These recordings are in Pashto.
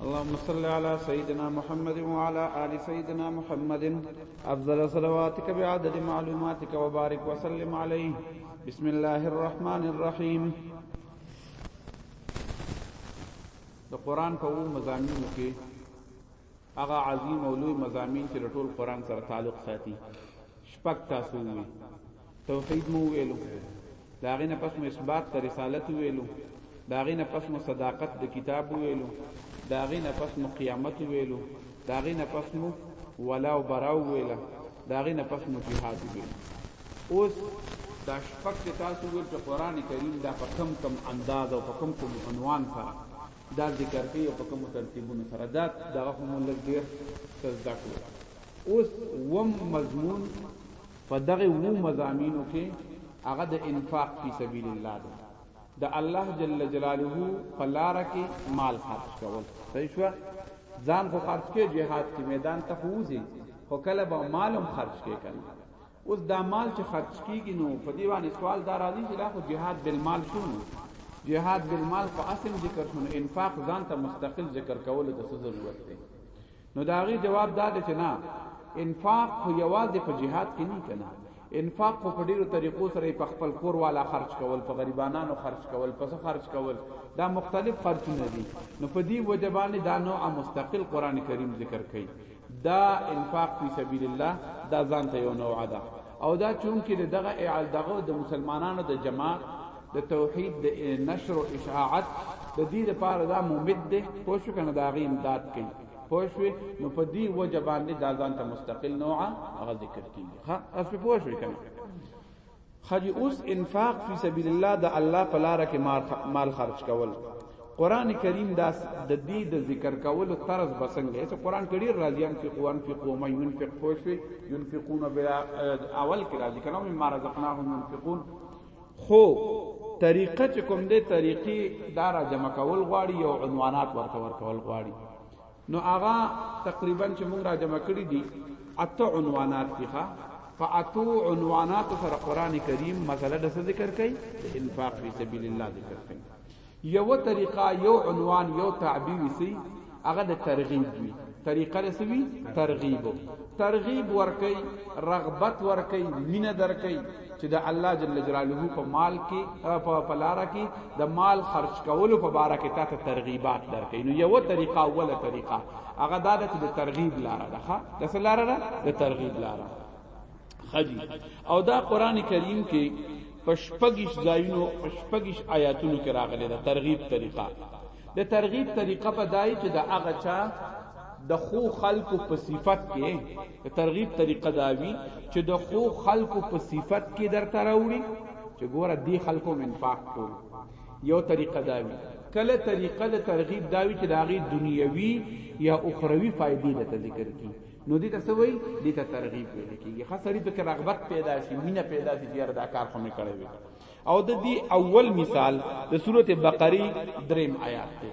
اللهم صل على سيدنا محمد وعلى آل سيدنا محمد أفضل صلواتك بعدد معلوماتك وبارك وسلم عليه بسم الله الرحمن الرحيم د قران په مزامینو کې هغه عظیم او لوی مزامین چې ټول قران سره تعلق ساتي شپږ تاسو وی توحید مو ویلو دا غینه پس مو اثبات تر رسالت ویلو دا غینه پس مو صداقت د کتاب ویلو دا غینه پس مو قیامت ویلو دا غینه پس مو ولا او براو ویلا دا غینه پس مو جهاد ویلو اوس دا شپږ تاسو ویل چې قران کریم دا په کم کم انداز او په کم کم عنوان سره دا ذکر کوي او په کوم ترتیبونو سره دا دغه هم لږ ډیر څه زده کړو اوس وم مضمون په دغه وو مزامینو کې هغه د انفاق فی سبیل الله ده د الله جل جلاله په لار کې مال خرج کول صحیح شو ځان خو خرج کې جهاد کې میدان ته خوځي خو کله به مالم خرج کې کړي اوس دا مال چې خرج کیږي نو په دې باندې سوال دا راځي چې دا خو جهاد بالمال شونه جهاد بالمال خو اسم ذکر شونه انفاق ځان ته مستقل ذکر کول د څه ضرورت دی نو دا غي جواب دا دی چې نه انفاق خو یوازې په جهاد کې نه کنا انفاق خو په ډیرو طریقو سره په خپل کور والا خرج کول په غریبانو خرج کول په څه خرج کول دا مختلف خرچونه دي نو په دې وجبانه دا نوع مستقل قران کریم ذکر کړي دا انفاق فی سبیل الله دا ځان ته یو نوع ده او دا چون کې دغه اعل دغه د مسلمانانو د جماعت د توحید د نشر او اشاعت د دې لپاره دا ممد ده پوه شو کنه دا غي امداد کوي پوه شو نو په دې وجه باندې دا ځان ته مستقل نوعه هغه ذکر کیږي ها اس په پوه شو کنه خج اوس انفاق فی سبیل الله د الله په لار کې مال خرج کول قران کریم دا د دې د ذکر کولو طرز بسنګ ایسه قران کریم راضی ان فی قوان فی قوم ينفق فوش ينفقون بلا اول کې راضی کنه مما رزقناهم ينفقون خو طریقه چې کوم دې طریقې دارا جمع کول غواړي او عنوانات ورته ورکول غواړي نو هغه تقریبا چې موږ را جمع کړی دي اته عنوانات دي ښا په اتو عنوانات سره قران کریم مسله د ذکر کوي د انفاق فی سبیل الله ذکر کوي یو طریقه یو عنوان یو تعبیر سی هغه د ترغیب وی طریقه رسوي ترغیب ترغیب ورکي رغبت ورکي مینه درکي چې د الله جل جلاله په مال کې په پلارا کې د مال خرج کولو په باره کې تاسو ترغیبات درکې نو یو طریقه اوله طریقه هغه دا ده چې د ترغیب لاره ده ښا د څه لاره ده د ترغیب لاره خدي او دا قران کریم کې پشپګش ځایونو پشپګش آیاتونو کې راغلي ده ترغیب طریقه د ترغیب طریقه په دای چې د هغه چا د خو خلکو په صفت کې د ترغیب طریقه دا وی چې د خو خلکو په صفت کې درته راوړي چې ګوره دی خلکو منفاق کول یو طریقه دا وی کله طریقه د ترغیب دا وی چې داغي دنیوي یا اخروی فائدې د ذکر کی نو دې ته سوي دې ته ترغیب ویل کیږي خاص لري په رغبت پیدا شي مینه پیدا شي چې دا کار خو مې کړی وي او د دې اول مثال د سورته بقره دریم آیات دی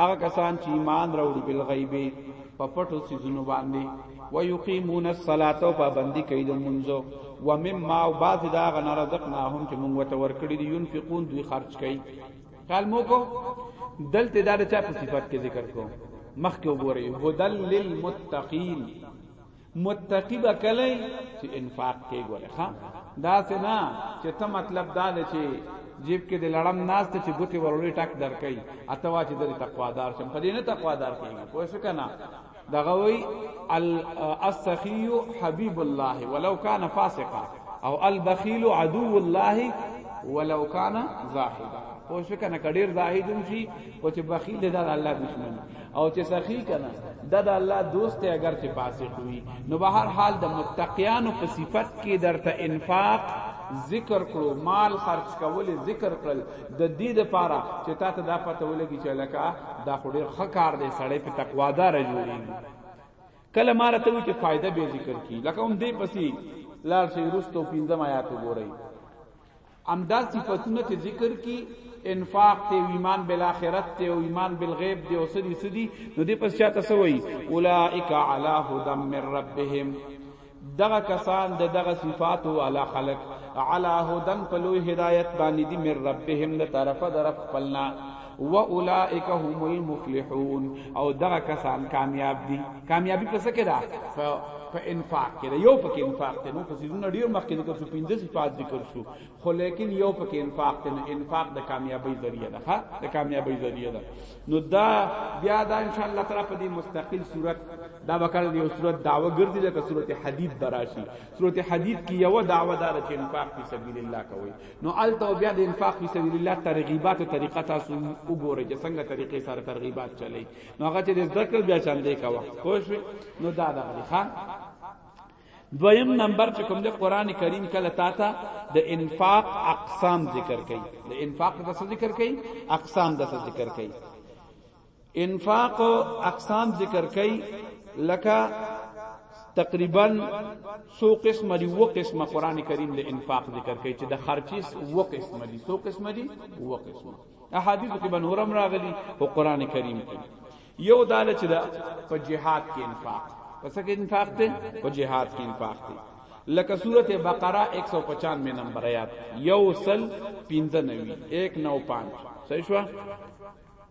هغه کسان چې ایمان راوړي بل غیبه په پټو سيزونو باندې ويقيمون الصلاه او پابندي کوي د منځو ومما او بعض دا غنا رزقناهم چې موږ ته ورکړي دي ينفقون دوی خرج کوي قال مو کو دلته دا چا په صفات کې ذکر کو مخکې وګورئ هدل للمتقین متقی به کله چې انفاق کې ګوره ښا دا سنا چې ته مطلب دا دی چې جیب کې د لړم ناس ته چې ګوتې ورولې ټک درکې اته وا چې د تقوادار شم په دې نه تقوادار کېږي پوه شو کنه دغه وی السخی حبیب الله ولو کان فاسقا او البخیل عدو الله ولو کان زاهدا پوه شو کنه کډیر زاهدون شي او چې بخیل د الله دشمن او چې سخی کنه دا د الله دوست دی اگر چې فاسق وي نو به هر حال د متقیانو په صفت کې درته انفاق ذکر کړو مال خرج کول ذکر کړل د دې لپاره چې تا ته دا پته ولګي چې لکه دا خو ډیر ښه کار دی سړی په تقوا دار جوړي کله ماره ته چې فائدہ به ذکر کی لکه هم دې پسی لار شي رستو پینځم آیات وګورئ همدا صفتونه چې ذکر کی انفاق ته ایمان بالاخره ته او ایمان بالغیب دی او سدی سدی نو دې پس چاته سوئی اولائک علی هدى من ربهم دغه کسان د دغه صفات او علی خلق علی هدن په لوی هدایت باندې دی من ربهم له طرفه در خپلنا و اولائک هم المفلحون او دغه کسان کامیاب دي کامیابی په څه کې ده په انفاق کې یو پکې انفاق ته نو پسې زونه ډیر مخکې ذکر شو پنځه صفات ذکر شو خو لیکن یو پکې انفاق ته نو انفاق د کامیابی ذریعہ ده ها د کامیابی ذریعہ ده نو دا بیا دا ان شاء الله تعالی په دې مستقل صورت دا وکړ دی صورت داوا ګرځي لکه صورت حدید براشي صورت حدید کې یو داوا دار چې انفاق په سبیل الله کوي نو الته بیا د انفاق فی سبیل الله ترغیبات او طریقه تاسو وګورئ چې څنګه طریقې سره ترغیبات چلی نو هغه چې ذکر بیا چاندې کاوه خوش نو دا د خان دویم نمبر چې کوم د قران کریم کله تا ته د انفاق اقسام ذکر کړي د انفاق د ذکر کړي اقسام د ذکر کړي انفاق اقسام ذکر کړي لکه تقریبا سو قسم دی و قسم قران کریم د انفاق ذکر کوي چې د خرچي و قسم دی سو قسم دی و قسم احادیث کې بنورم راغلي او قران کریم کې یو داله چې دا په جهاد کې انفاق پس کې انفاق ته په جهاد کې انفاق ته لکه سورت بقره 195 نمبر آیات یو سل 15 نوی 195 صحیح شو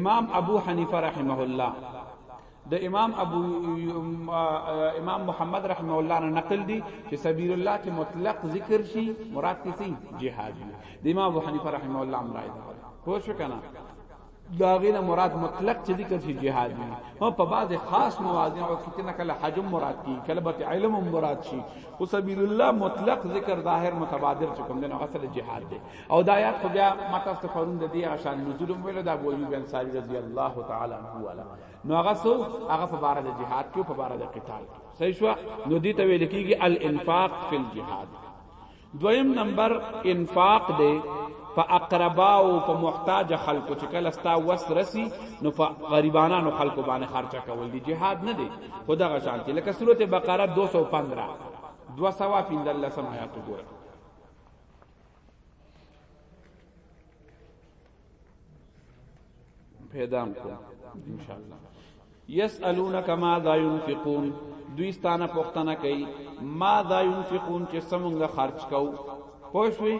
امام ابو حنیفه رحمه الله د امام ابو امام محمد رحمه الله نه نقل دي چې سبیل الله کې مطلق ذکر شي مراد کې سي جهاد دي د امام ابو حنیفه رحمه الله امر راځي پوه شو کنه دا غینه مراد مطلق چې ذکر شي جهاد دي او په بعض خاص مواضع او کې نه کله حجم مراد کی کله به علم مراد شي او سبیل الله مطلق ذکر ظاهر متبادر چې کوم دنه اصل جهاد دي او دا آیات خو بیا ما تاسو ته پرون د دې غشان نزول ویل دا ابو ایوب انصاری رضی الله تعالی عنہ والا نو هغه سو هغه په بار د جهاد کې په بار د قتال صحیح شو نو دې ته ویل کېږي الانفاق فی الجهاد دویم نمبر انفاق دی په اقربا او په محتاج خلکو چې کله ستا وس رسی نو په غریبانو خلکو باندې خرچه کول دی جهاد نه دی خدا غشان کې لکه سورته بقره 215 215 آیات وګوره پیدام کو ان شاء الله یسالونک ماذا ينفقون دوی ستانه پښتنه کوي ماذا ينفقون چې سمونګه خرج کو پوښوي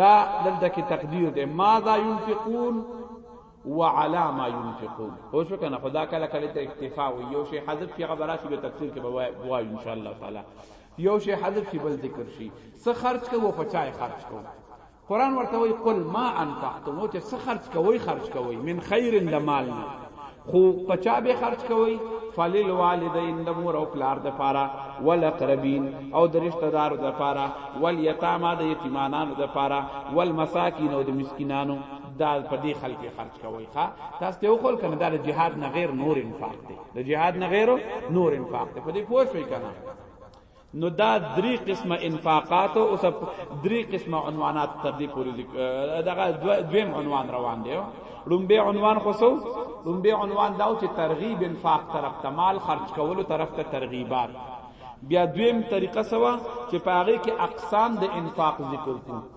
دا دلته کې تقدیر ده ماذا ينفقون وعلى ما ينفقون هو شو کنه خدا کله کله ته اکتفا و یو شی حذف کی خبره شی به تفسیر کې بوای ان شاء الله تعالی یو شی حذف شي بل ذکر شي څه خرج کوو په چای خرج کوو قران ورته وی قل ما انفقتم او چې څه خرج کوي خرج کوي من خیر لمال خو پچا به خرج کوي فلل والدین د مور او پلار د پاره ولقربین او د رشتہ دار د پاره ول یتاما د یتیمانانو د پاره ول مساکین او د مسکینانو دا په دې خلک خرج کوي ښا تاسو ته وکول کنه دا د جهاد نه غیر نور انفاق دی د جهاد نه غیر نور انفاق ته په دې پوه شئ کنه نو دا درې قسمه انفاقات او سب درې قسمه عنوانات تر دې پورې دغه دویم عنوان روان دی لومبه عنوان خو سو لومبه عنوان دا چې ترغیب انفاق طرف ته مال خرج کولو طرف ته ترغیبات بیا دویم طریقه سوا چې پاره کې اقسام د انفاق ذکر کو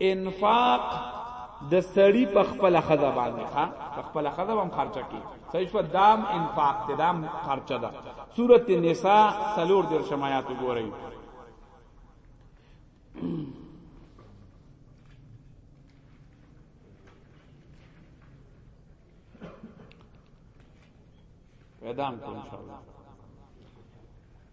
انفاق د سړی په خپل خزه باندې ښا په خپل خزه باندې خرچه کی صحیح شو دام انفاق ته دام خرچه ده سوره النساء سلور در شمایات وګورئ پیدام کو ان شاء الله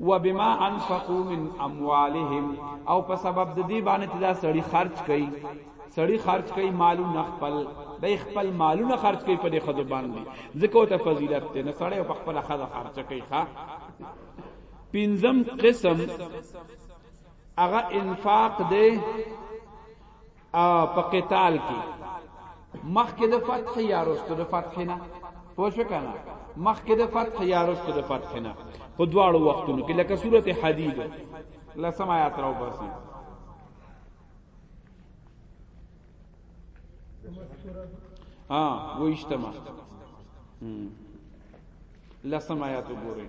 وبما انفقوا من اموالهم او په سبب د دې باندې چې دا سړی خرج کړي سړی خرج کړي مالونه خپل د خپل مالونه خرج کړي په دې خدو باندې ځکه ته فضیلت ته نه سړی په خپل خزه خرج کړي ښا پنځم قسم هغه انفاق دی ا په قتال کې مخکې د فتح یا رستو د فتح نه پوه شو کنه مخکې د فتح یا رستو د فتح نه په دواړو وختونو کې لکه سورته حدید لسم آیات راو باسي ها وښتما لسم آیات وګورئ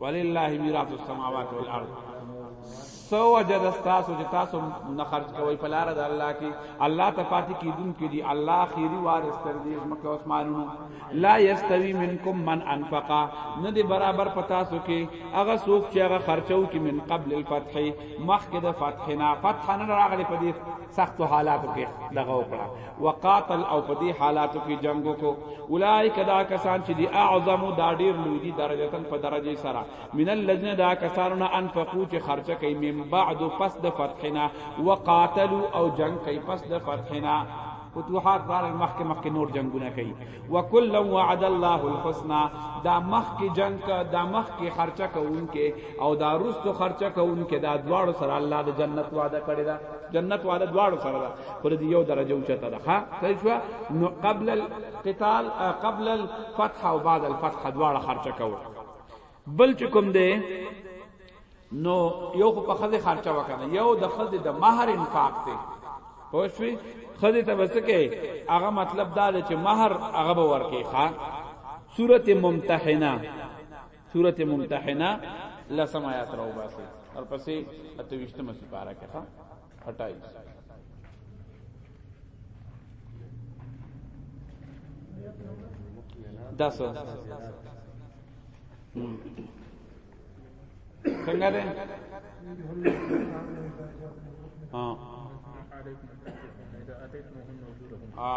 ولله میراث السماوات والارض سو وجد تاسو چې تاسو نه خرج کوي په لار د الله کې الله ته پاتې کیدون کې دی الله خيري وارث تر دې مکه عثمانونو لا یستوی منکم من انفقا نه دی برابر پتا سو کې هغه سوق چې هغه خرچو کې من قبل الفتح مخکې د فتح نه فتح نه راغلي په دې سخت حالاتو کې دغه وکړه وقاتل او په دې حالاتو کې جنگ وکړو اولایک دا کسان چې دی اعظم دا ډیر لوی دي درجهتن په درجه سره من الذين دا کسان نه انفقو چې خرچه کوي من بعد پس د فتحنا وقاتلوا او جنگ کوي پس د فتحنا فتوحات دار مخ کې مخ کې نور جنگونه کوي وکل وعد الله الحسنا دا مخ کې جنگ کا دا مخ کې خرچه کوونکې او دا رستو خرچه کوونکې دا دواړو سره الله د جنت وعده کړی دا جنت والا دواړو سره ده خو دې یو درجه اوچته ده ها صحیح شو نو قبل القتال قبل الفتح او بعد الفتح دواړه خرچه کوي بل چې کوم دی نو یو خو په خزه خرچه وکنه یو د خزه د مہر انفاق ته پوښوي خزه ته وسکه هغه مطلب دا چې مہر هغه ورکه ښا سورته ممتحنه سورت ممتحنه لسم آیات راو باسی اور پسی اتویشتم اسی پارا کتا ہٹائی دس څنګه ده ها ها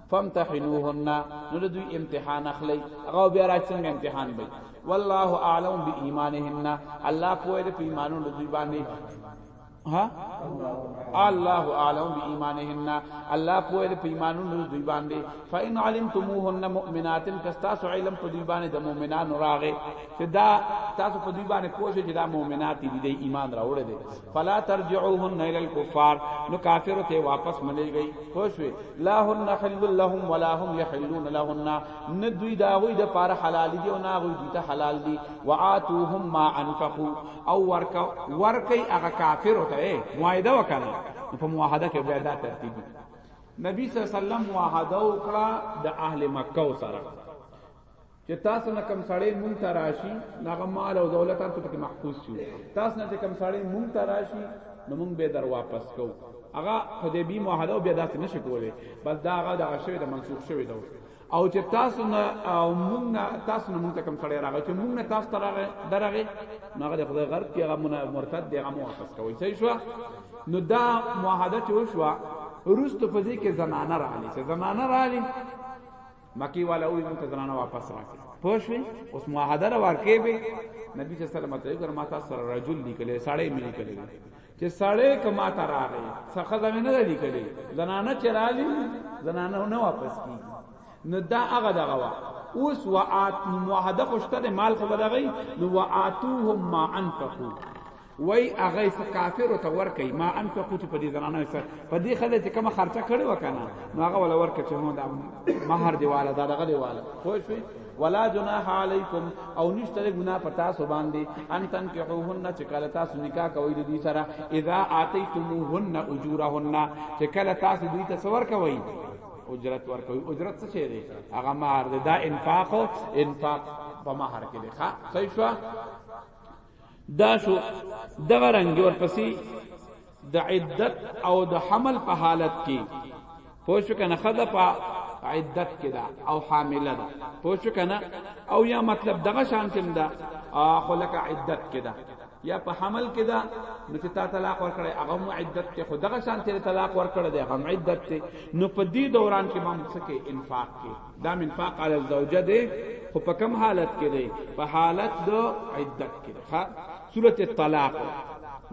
فامتحنوهن نو د دوی امتحان اخلي هغه بیا راځي څنګه امتحان وي والله اعلم بایمانهن الله په دې په ایمانو د دوی باندې ها الله اعلم بایمانهن الله په دې په ایمانو د دوی باندې فإن علمتموهن مؤمنات کستاسو علم په دوی باندې د مؤمنانو راغې چې دا تاسو په دوی باندې کوشش چې دا مؤمنات دي د ایمان راوړل دي فلا ترجعوهن الى الكفار نو کافر ته واپس منی گئی خوشوی لا هن حل لهم ولا هم يحلون لهن نه دوی دا غوی د پار حلال دی او نه غوی دوی ته حلال دی واتوهم ما انفقوا او ورکا ورکی هغه کافر ته معاهده وکړه په معاهده کې بیا دا ترتیب نبی صلی الله علیه وسلم معاهده وکړه د اهل مکه سره چې تاسو نه کم سړی مونږ ته راشي هغه مال او دولت تاسو ته محفوظ شي تاسو نه چې کم سړی مونږ ته راشي نو مونږ به در واپس کوو هغه حدیبی معاهده بیا داسې نشي کولای بس دا هغه د شوی د منسوخ شوی دا او چې تاسو نه او مونږ نه تاسو نه مونږ ته کم سړی راغی چې مونږ نه تاسو ته راغی درغه نو هغه خدای غرب کې هغه مرتد دی هغه واپس کوي صحیح شو نو دا معاهده چې وشو روستو په دې کې زنانه راغلي چې زنانه راغلي مکی والا وی مونږ ته زنانه واپس راکې پوښوي اوس معاهده را ورکې به نبی صلی الله علیه وسلم ته ګر ما تاسو سره رجل لیکلې ساړې مې لیکلې چې ساړې کما ته راغې څخه زمې نه لیکلې زنانه چې رالی زنانه نه واپس کی نو دا هغه دغه وا اوس وعات معاهده خوشته مال خو بدغی نو وعاتوهم ما انفقوا وای هغه څه کافر ته ور کوي ما انفقو چې په دې زنانه سره په دې خله چې کوم خرچه کړي وکنه نو هغه ولا ور کوي چې هم دا مہر دیواله دا دغه دیواله خو شي ولا جناح علیکم او نشته ګنا پتا سو باندې ان تن کې هوهن چې کله تاسو نکاح کوي د دې سره اذا اتیتموهن اجورهن چې کله تاسو دوی ته سور کوي اجرت ور کوي اجرت څه شي دی هغه مہر دا انفاق انفاق په مہر کې دی ښا صحیح شو دا شو دغه رنگ ورپسې د عدت او د حمل په حالت کې پوه شو کنه خدا په عدت کې دا او حامله ده پوه شو کنه او یا مطلب دغه شان تم ده خلک عدت کې ده یا په حمل کې ده نو چې تا طلاق ورکړې هغه مو عدت ته خو دغه شان ته طلاق ورکړې ده هغه عدت ته نو په دې دوران کې مام څه کې انفاق کې دا منفاق علی الزوجه دی خو په کم حالت کې دی په حالت د عدت کې دی ها سوره الطلاق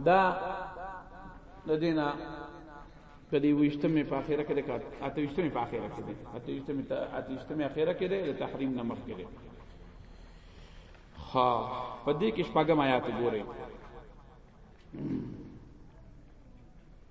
دا د دینه کدی وشتمه په اخره کې ده اته وشتمه په اخره کې ده اته وشتمه ته اته وشتمه اخره کې ده تحریم نه مخ کې ده ها په دې کې شپږم آیات ګورئ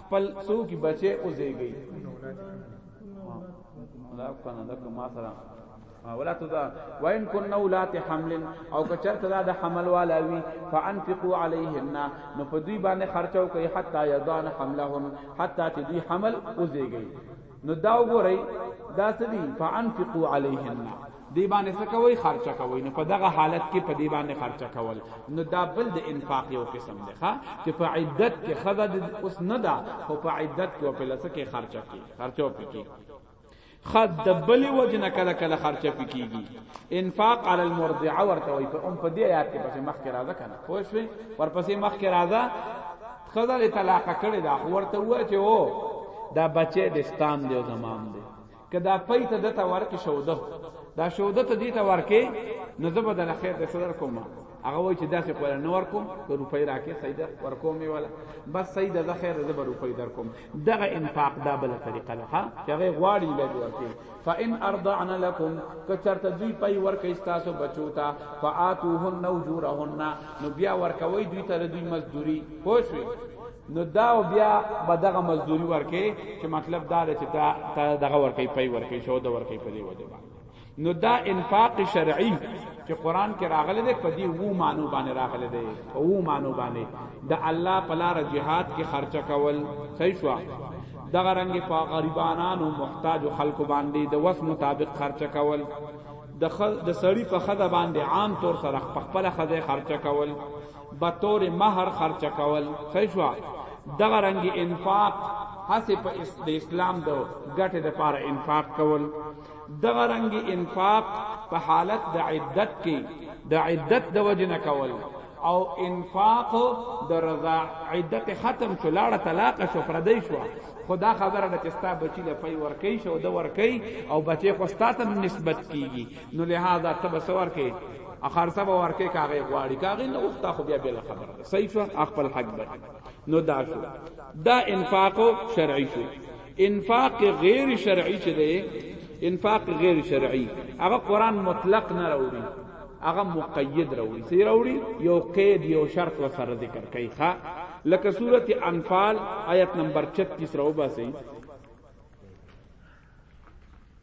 خپل سو کی بچي او زیږي لا کنه دک ما سره ولا تدا وان كن اولات حمل او کچرت دا د حمل والا وی فانفقوا عليهن نو په دوی باندې خرچو کوي حتا یضان حملهن حتا چې دوی حمل او زیږي نو دا وګورئ دا څه دي فانفقوا علیهن دی باندې څه کوي خرچه کوي نو په دغه حالت کې په دی باندې خرچه کول نو دا بل د انفاق یو قسم دی ښا چې په عدت کې خزه اوس نه ده خو په عدت کې په لسه کې خرچه کې خرچه پکې خد د بلی وجنه کله کله خرچه پکېږي انفاق علی المرضعه ورته وي په ام په دې آیات کې پسې مخ کې راځه کنه خو شوي ورپسې مخ کې راځه خزه دې طلاق کړي دا خو ورته وای چې او دا بچې د ستام دی او زمام دی کدا پیت دته ورکه شوده دا شوده ته دې ته ورکه نو زه به د خیر د صدر کوم هغه وای چې داسې کوله نو ورکوم که روپۍ راکې سید ورکوم یې ولا بس سید د خیر زه به روپۍ در کوم دغه انفاق دا بل طریقه ده ها چې هغه غواړي لږ ورکې فان ارضعن لكم کچرته دوی پي ورکې تاسو بچو ته فاتوهن وجورهن نو بیا ورکوي دوی ته دوی مزدوري پوښوي نو دا بیا بدغه مزدوري ورکې چې مطلب دا چې تا دغه ورکې پي ورکې شو د ورکې په دی وجه باندې نو دا انفاق شرعي چې قران کې راغلي دی په دې وو مانو باندې راغلي دی په وو مانو باندې د الله په لار جهاد کې خرچه کول صحیح شو دغه رنګ په غریبانو محتاج خلکو باندې د وس مطابق خرچه کول د خل د سړی په خزه باندې عام طور سره په خپل خزه خرچه کول به طور مہر خرچه کول صحیح شو دغه رنګ انفاق هڅه په د اسلام د ګټه د پاره انفاق کول دغه رنګ انفاق په حالت د عدت کې د عدت د وجنه کول او انفاق د رضا عدت ختم شو لاړه طلاق شو پردی شو خدا خبره ده چې ستا بچی له پي ورکی شو د ورکی او بچی خو ستا ته نسبت کیږي نو لہذا تب سور کې اخر سب ورکی کاغه غواړي کاغه نه وخت خو بیا بل خبره ده صحیح خپل حق بچ نو دا شو دا انفاق شرعي شو انفاق غیر شرعی چې دی انفاق غیر شرعی هغه قران مطلق نه راوړي هغه مقید راوړي سی راوړي یو قید یو شرط و سره ذکر کوي ښا لکه سوره انفال آیت نمبر 36 راو باسي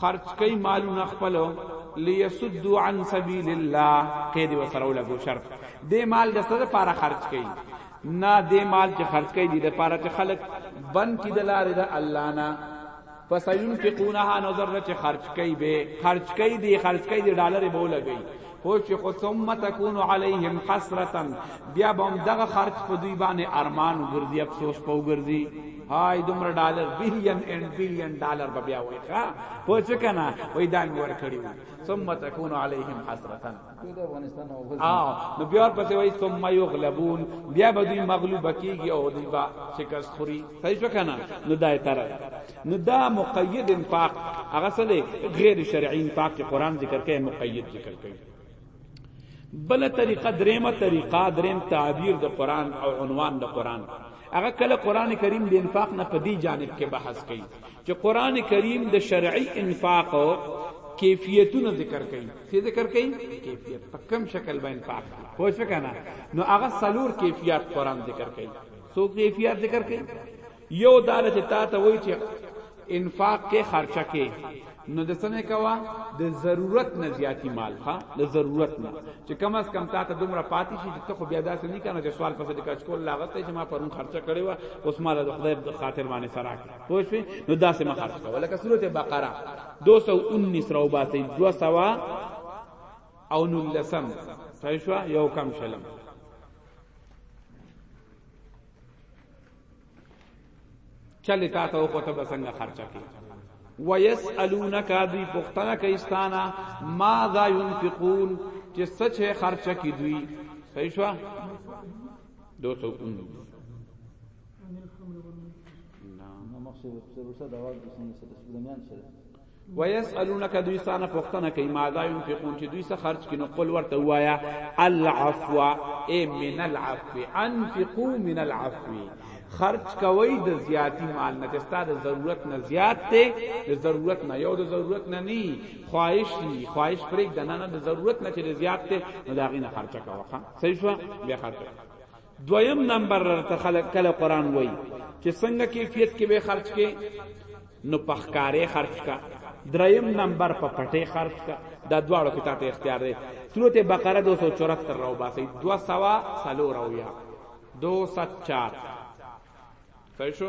خرچ کئ مالونه خپل ليسدو عن سبيل الله قيد وسره لګو شرط دې مال د سره پاره خرچ کئ نه دې مال چې خرج کړي دي د پاره چې خلک بند کی د لارې د الله نه فسينفقونها نظر چې خرج کړي به خرج کړي دي خرج کړي دي ډالر به ولګي هو چې خو ثم تكون عليهم حسرتا بیا به هم دغه خرج په دوی باندې ارمان وګرځي افسوس په وګرځي هاي دومره ډالر بلین اند بلین ډالر به بیا وای ښا پوه شو کنه وای دا مې ورکړی ثم تكون عليهم حسرتا او نو بیا پسې وای ثم یغلبون بیا به دوی مغلوب کیږي او دوی با شکست خوري صحیح شو کنه نو دای طرف نو دا مقید انفاق هغه سره غیر شرعی انفاق چې قران ذکر کوي مقید ذکر کوي بل طریقه دریمه طریقه دریم تعبیر د قران او عنوان د قران هغه کله قران کریم د انفاق نه په دی جانب کې بحث کوي چې قران کریم د شرعي انفاق او کیفیتونه ذکر کوي څه ذکر کوي کیفیت په کم شکل باندې انفاق خو څه کنه نو هغه سلور کیفیت قران ذکر کوي سو کیفیت ذکر کوي یو دا چې تا ته وای چې انفاق کې خرچه کې نو د سمې کوا د ضرورت نه زیاتی مال ها د ضرورت نه چې کم از کم تا ته دومره پاتې شي چې ته خو بیا داسې نه کنه چې سوال پسې کچ کول لاغت چې ما پرون خرچه کړی و اوس مال د خدای په خاطر باندې سره کړ پوه شئ نو داسې ما خرچ کول لکه سورته بقره 219 راو باسي 200 او نلسم صحیح شو یو کم شلم چلی تا ته خو ته بسنګ خرچه کی ويسالونک دی پختنه کیستانا ماذا ينفقون چې سچ ہے خرچه کی دوی صحیح شو 219 نعم مقصد سره دا واجب سنت سره سليمان سره ويسالونك دوی سانه پختنه کوي ماذا ينفقون چې دوی څه خرج کینو قل ورته وایا العفو اي من العفو انفقوا من العفو خرج کوي د زیاتی مال نه تستا د ضرورت نه زیات ته د ضرورت نه یو د ضرورت نه ني خواهش ني خواهش پرې د نه نه د ضرورت نه چې زیات ته نو دا غي نه خرچه کوه صحیح شو بیا خرچه دویم نمبر رته خلک کله قران وای چې څنګه کیفیت کې به خرج کې نو پخکارې خرج کا دریم نمبر په پټې خرج کا دا دواړو کې تاسو اختیار دی سورته بقره 274 راو باسي 200 سلو راو یا 204 صحیح شو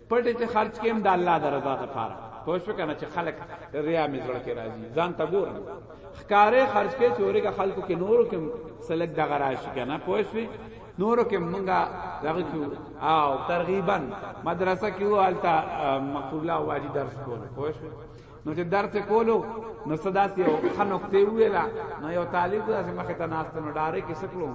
پټه چې خرج کیم د الله د رضا لپاره پوه شو کنه چې خلک ریا می زړه کې راځي ځان ته ګورم خکارې خرج کې چورې کا خلکو کې نورو کې سلک دغه راشي کنه پوه شو نورو کې مونږه دغه کیو او ترغیبا مدرسه کیو حالتا مغفور الله واجی درس کوله پوه شو نو چې درس کولو نو صدا سی او خنوکته ویلا نو یو طالب داسې مخه ته ناست نو ډاره کې سکلو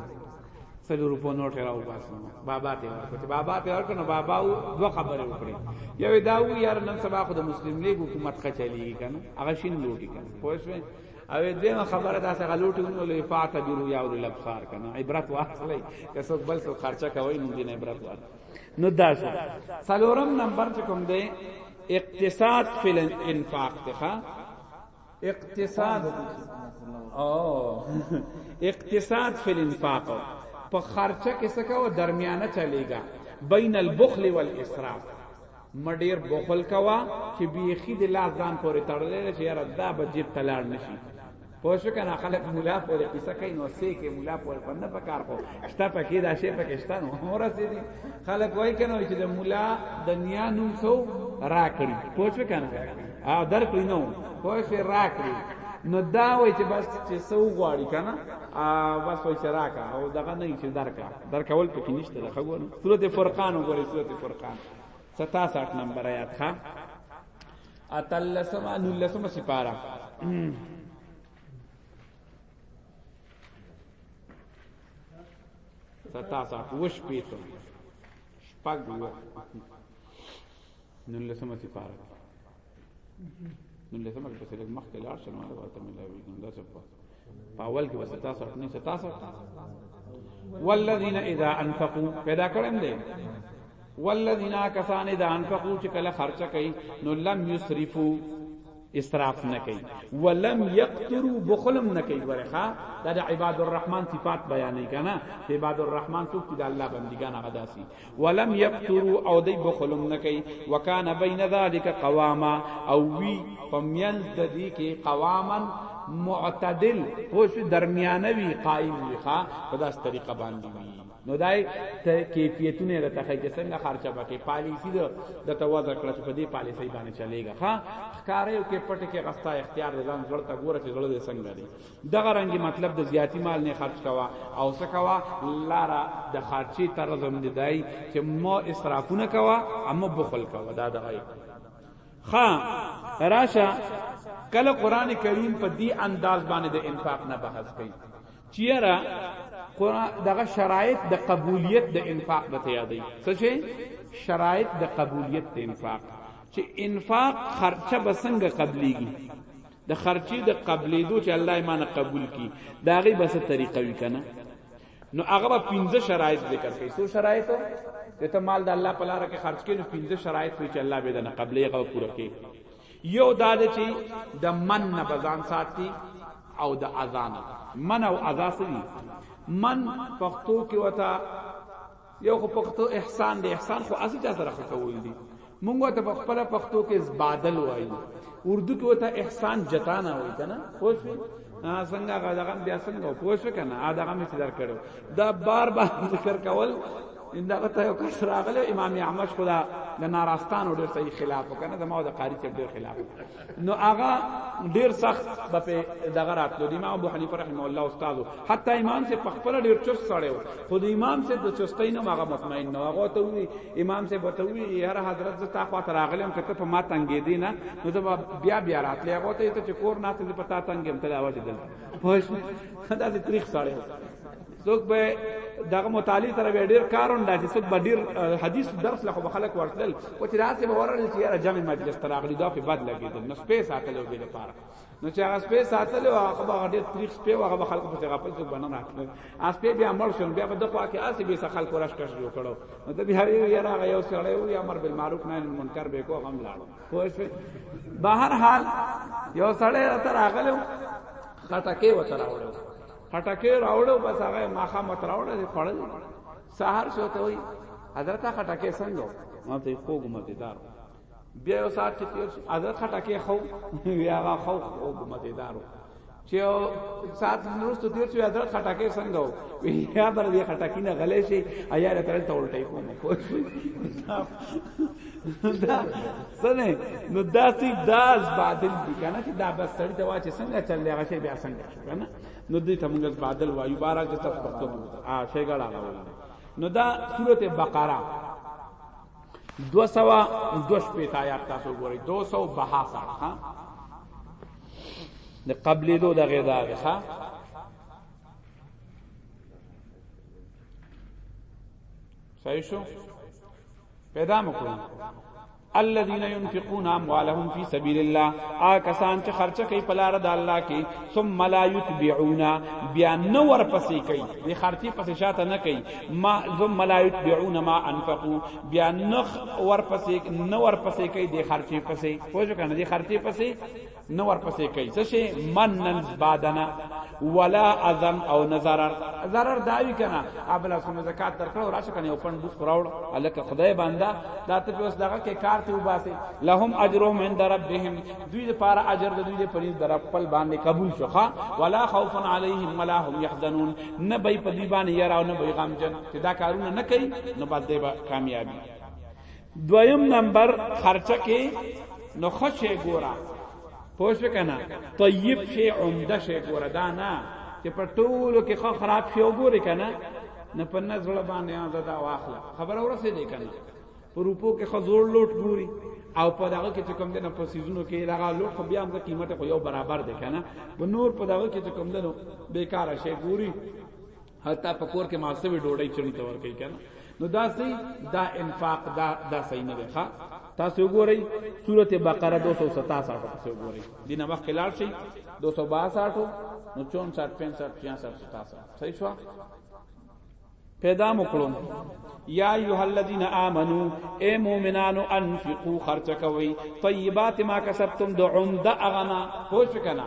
سلو روپو نوټ راو باسم بابا ته ورکړه بابا ته ورکړه بابا و دوه خبرې وکړې یو دا و یار نن سبا خو د مسلم لیګ حکومت ښه چلیږي کنه هغه شین لوټي کنه پوه شو او دې خبره دا څنګه لوټي نو لې فاته بیرو یا ول الابصار کنه عبرت واخلې که څوک بل څه خرچه کوي نو دې عبرت واخلې نو دا شو سلورم نمبر چې کوم دی اقتصاد فل انفاق ته اقتصاد او اقتصاد فی الانفاق په خرچه کې څه کاوه درمیانه چلیږي بین البخل والاسراف مډیر بخل کوا چې بیخی د لاس ځان پورې تړلې چې یاره دا به جیب تلاړ نشي پوه شو کنه خلک مولا پورې قصه کوي نو سې کې مولا پورې په نه پکار خو شته پکې دا شی پکې شته نو ورسې دي خلک وای کنه چې د مولا د نیا نوم څو را کړی پوه شو کنه او درکړي نو خو شي راکړي نو دا وای چې بس چې سو غواړي کنه بس وای چې راکا او دغه نه چې درکا درکول پکې نشته لکه ګور سورته فرقان وګورئ سورته فرقان 67 نمبر آیات ښا اتلسم انلسم سپارا ستا سات وش پیتو شپږ وو نولسمه سپاره نولسمه کې پسې لږ مخکې لاړ شم هغه ورته ملاویږم دا څه په اول کې بس تاسو نه تاسو والذین اذا انفقوا پیدا کړم دې والذین کسان اذا انفقوا چې کله خرچه کوي نو لم یسرفوا اسراف نه کوي ولم یقتروا بخلم نه کوي ورخه دا د عباد الرحمن صفات بیانې کنا عباد الرحمن څوک چې د الله بندګان غداسي ولم یقتروا او دی بخلم نکی وکانه بین ذالک قواما او وی پمینز د دی کی قواما معتدل اوس درمیانوی قائم وی ښا په داس طریقه باندې وی نو دای ته کیفیتونه را تخې چې څنګه خرچه پکې پالیسی د د توازه کړه چې په دې پالیسی باندې چلےګا ها ښکارې او کې پټ کې غستا اختیار ځان ورته ګوره چې زړه دې څنګه دی دغه رنګي مطلب د زیاتی مال نه خرج کوا او څه کوا لارا د خرچي طرز هم دی دای چې مو اسرافونه کوا اما بخل کوا دا دغه خا راشه کله قران کریم په دې انداز باندې د انفاق نه بحث کوي چیرې قران دغه شرایط د قبولیت د انفاق د تیادې څه شي شرایط د قبولیت د انفاق چې انفاق خرچه بسنګ قبليږي د خرچي د قبلېدو چې الله یې مانه قبول کی دا غي بس طریقه وی کنه نو هغه به پنځه شرایط ذکر کوي څو شرایط ته مال د الله په لار کې خرج کړي نو پنځه شرایط وي چې الله به دنه قبلې هغه پوره کوي یو دا دی چې د من نه بزان ساتي او د اذان من او اذا سوي من پښتو کې وتا یو خو پښتو احسان دی احسان خو اسی چا سره خکول دي مونږ ته په خپل پښتو کې بادل وایي اردو کې وته احسان جتانا وایي کنه خو څنګه هغه دغه بیا څنګه پوه شو کنه ا دغه مې ذکر کړو دا بار بار ذکر کول انده ته یو کس راغله امام اعمش خدا د ناراستان ډېر صحیح خلاف وکنه زموږ د قاری چې ډېر خلاف نو هغه ډیر سخت به په دغه راتلو د امام ابو حنیفه رحمه الله استاد حتی امام سے په خپل ډیر چست سړی و خو د امام سے د چستۍ نه هغه مطمئن نه هغه ته وی امام سے بته وی یار حضرت ز تا خوا تر اغلم کته په ما تنګې دی نه نو دا بیا بیا راتلې هغه ته ته کور نه ته پتا تنګم ته دا وجه دل پوه دا د تاریخ سړی څوک به دغه مطالعه سره به ډیر کارون دا چې څوک به ډیر حدیث درس له خو خلک ورتل او چې راځي به ورل چې یاره جمع مجلس تر اغلی دا په بد لګیدل نو سپیس ساتلو به لپاره نو چې هغه سپیس ساتلو هغه به ډیر تاریخ سپی هغه به خلکو په غفل څوک باندې راتل اس په بیا مړ شون بیا به د خوا کې اسی به څه خلکو راش کړ جوړ کړو نو د بیا یاره هغه یو سره یو یا امر بالمعروف نهی عن المنکر به کو غم لاړو خو بهر حال یو سره تر اغلو خټکه وتراوړو خټکی راوړو بس هغه ماخه مت راوړل خوړل سحر شو ته وای حضرت خټکی څنګه ما ته خوګ مزیدار بیا یو ساعت چې تیر حضرت خټکی خو بیا هغه خو خوګ مزیدار چې ساعت نورستو تیر شو حضرت خټکی څنګه و یا بر دې خټکی نه غلې شي ایا را ترنت الټای کوم خو دا سنه نو داسې داس بادل دي کنه چې دا بس سړی ته واچې څنګه چلې هغه شی بیا څنګه کنه نو دې ته موږ بادل وایو بارا کې تاسو پکتو آ شیګړا نو دا سورته بقره دو سوا دوش پیتا یا تاسو ګورئ 262 ها د قبلې دو دغه دغه ها صحیح شو پیدا مکو الذين ينفقون اموالهم في سبيل الله آ کسان چې خرچه کوي په لار د الله کې ثم لا يتبعون بیا نو ور پسې کوي د خرچه پسې شاته نه کوي ما ثم لا يتبعون ما انفقوا بیا نو ور پسې نو ور پسې کوي د خرچه پسې پوه شو کنه د خرچه پسې نو ورپسې کوي څه شي منن بادنا ولا اذن او نظرر ضرر داوی کنه ابل سم زکات درکړه او راشه کنه او پن بوس خراوړ الک خدای بندا دا ته اوس دغه کې کار ته وباسي لهم اجرهم عند ربهم دوی لپاره اجر د دوی د پنځ در خپل باندې قبول شوخه ولا خوف عليهم ولا هم يحزنون نه به په دی باندې یراو نه به غمجن چې دا کارونه نه کوي نو بعد دی به کامیابی دویم نمبر خرچه کې نو خشه ګورا پوښ کنه طیب شی عمده شی ګورا دا نه چې په ټولو کې خو خراب شی وګوري کنه نه په نظر باندې دا, دا واخله خبر اورسه دی کنه په روپو کې خو زور لوټ ګوري او په دغه کې کوم دنه په سیزونو کې دغه لوټ خو بیا هم قیمت خو یو برابر دی کنه به نور په دغه کې کوم دنه بیکاره شی ګوري حتی په کور کې ماسوي ډوډۍ چړي ته ور کوي کنه نو دا سي دا انفاق دا دا صحیح نه دی ښا تاسو وګورئ سورته بقره 267 تاسو وګورئ دینه مخ کلار شي 262 نو 64 65 66 67 صحیح شو پیدا مکړو یا ایها الذین آمنو اے مومنانو انفقوا خرچ کوي طیبات ما کسبتم د عمده اغنا پوښ کنا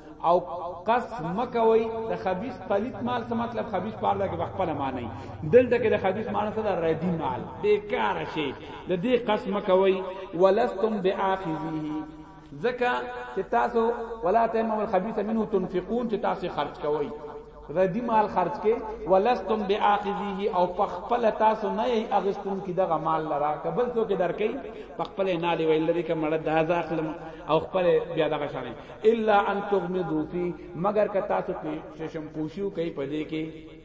او قص مکوي د خبيث پلیت مال څه مطلب خبيث پار دا کې بخپل معنی دلته کې د خبيث معنی څه د ردی مال بیکار شي د دې قص مکوي ولستم باخذه زکه چې تاسو ولا تیمم الخبيث منه تنفقون چې تاسو خرج کوئ ردی مال خرج کې ولستم باخذیه او پخپل تاسو نه ای اغستون کې دغه مال لرا کبل تو کې درکې پخپل نه دی ویل لري کمړه د هزا اخلم او خپل بیا دغه شان الا ان تغمضوا فی مگر که تاسو کې ششم پوشیو کوي پدې کې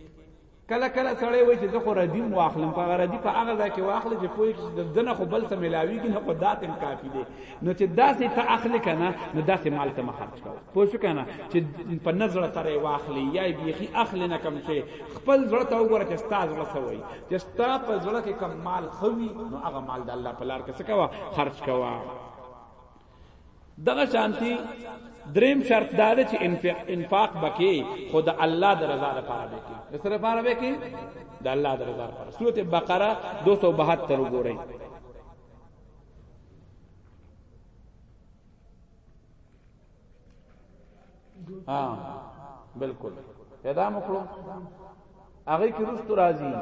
کله کله سړی وای چې زه خو ردیم واخلم په هغه ردی په هغه ځای کې واخلې چې پوه چې د دنه خو بل څه ملاویږي نه په داتم کافي دی نو چې داسې ته اخلې که نه نو داسې مال ته مه خرج کوه پوه شو کنه چې په نظر سره واخلي یا بیخي اخلي نه کم شي خپل زړه ته وګوره چې ستا زړه څه وایي چې ستا په زړه کې کم مال خوي نو هغه مال د الله په لار کې څه کوه خرج کوه دغه شانتی دریم شرط دا دی چې انفاق انفاق بکې خود الله د رضا لپاره بکې د سره لپاره بکې د الله د رضا لپاره سورته بقره 272 وګورئ ها بالکل پیدا مکړو هغه کې رست راځي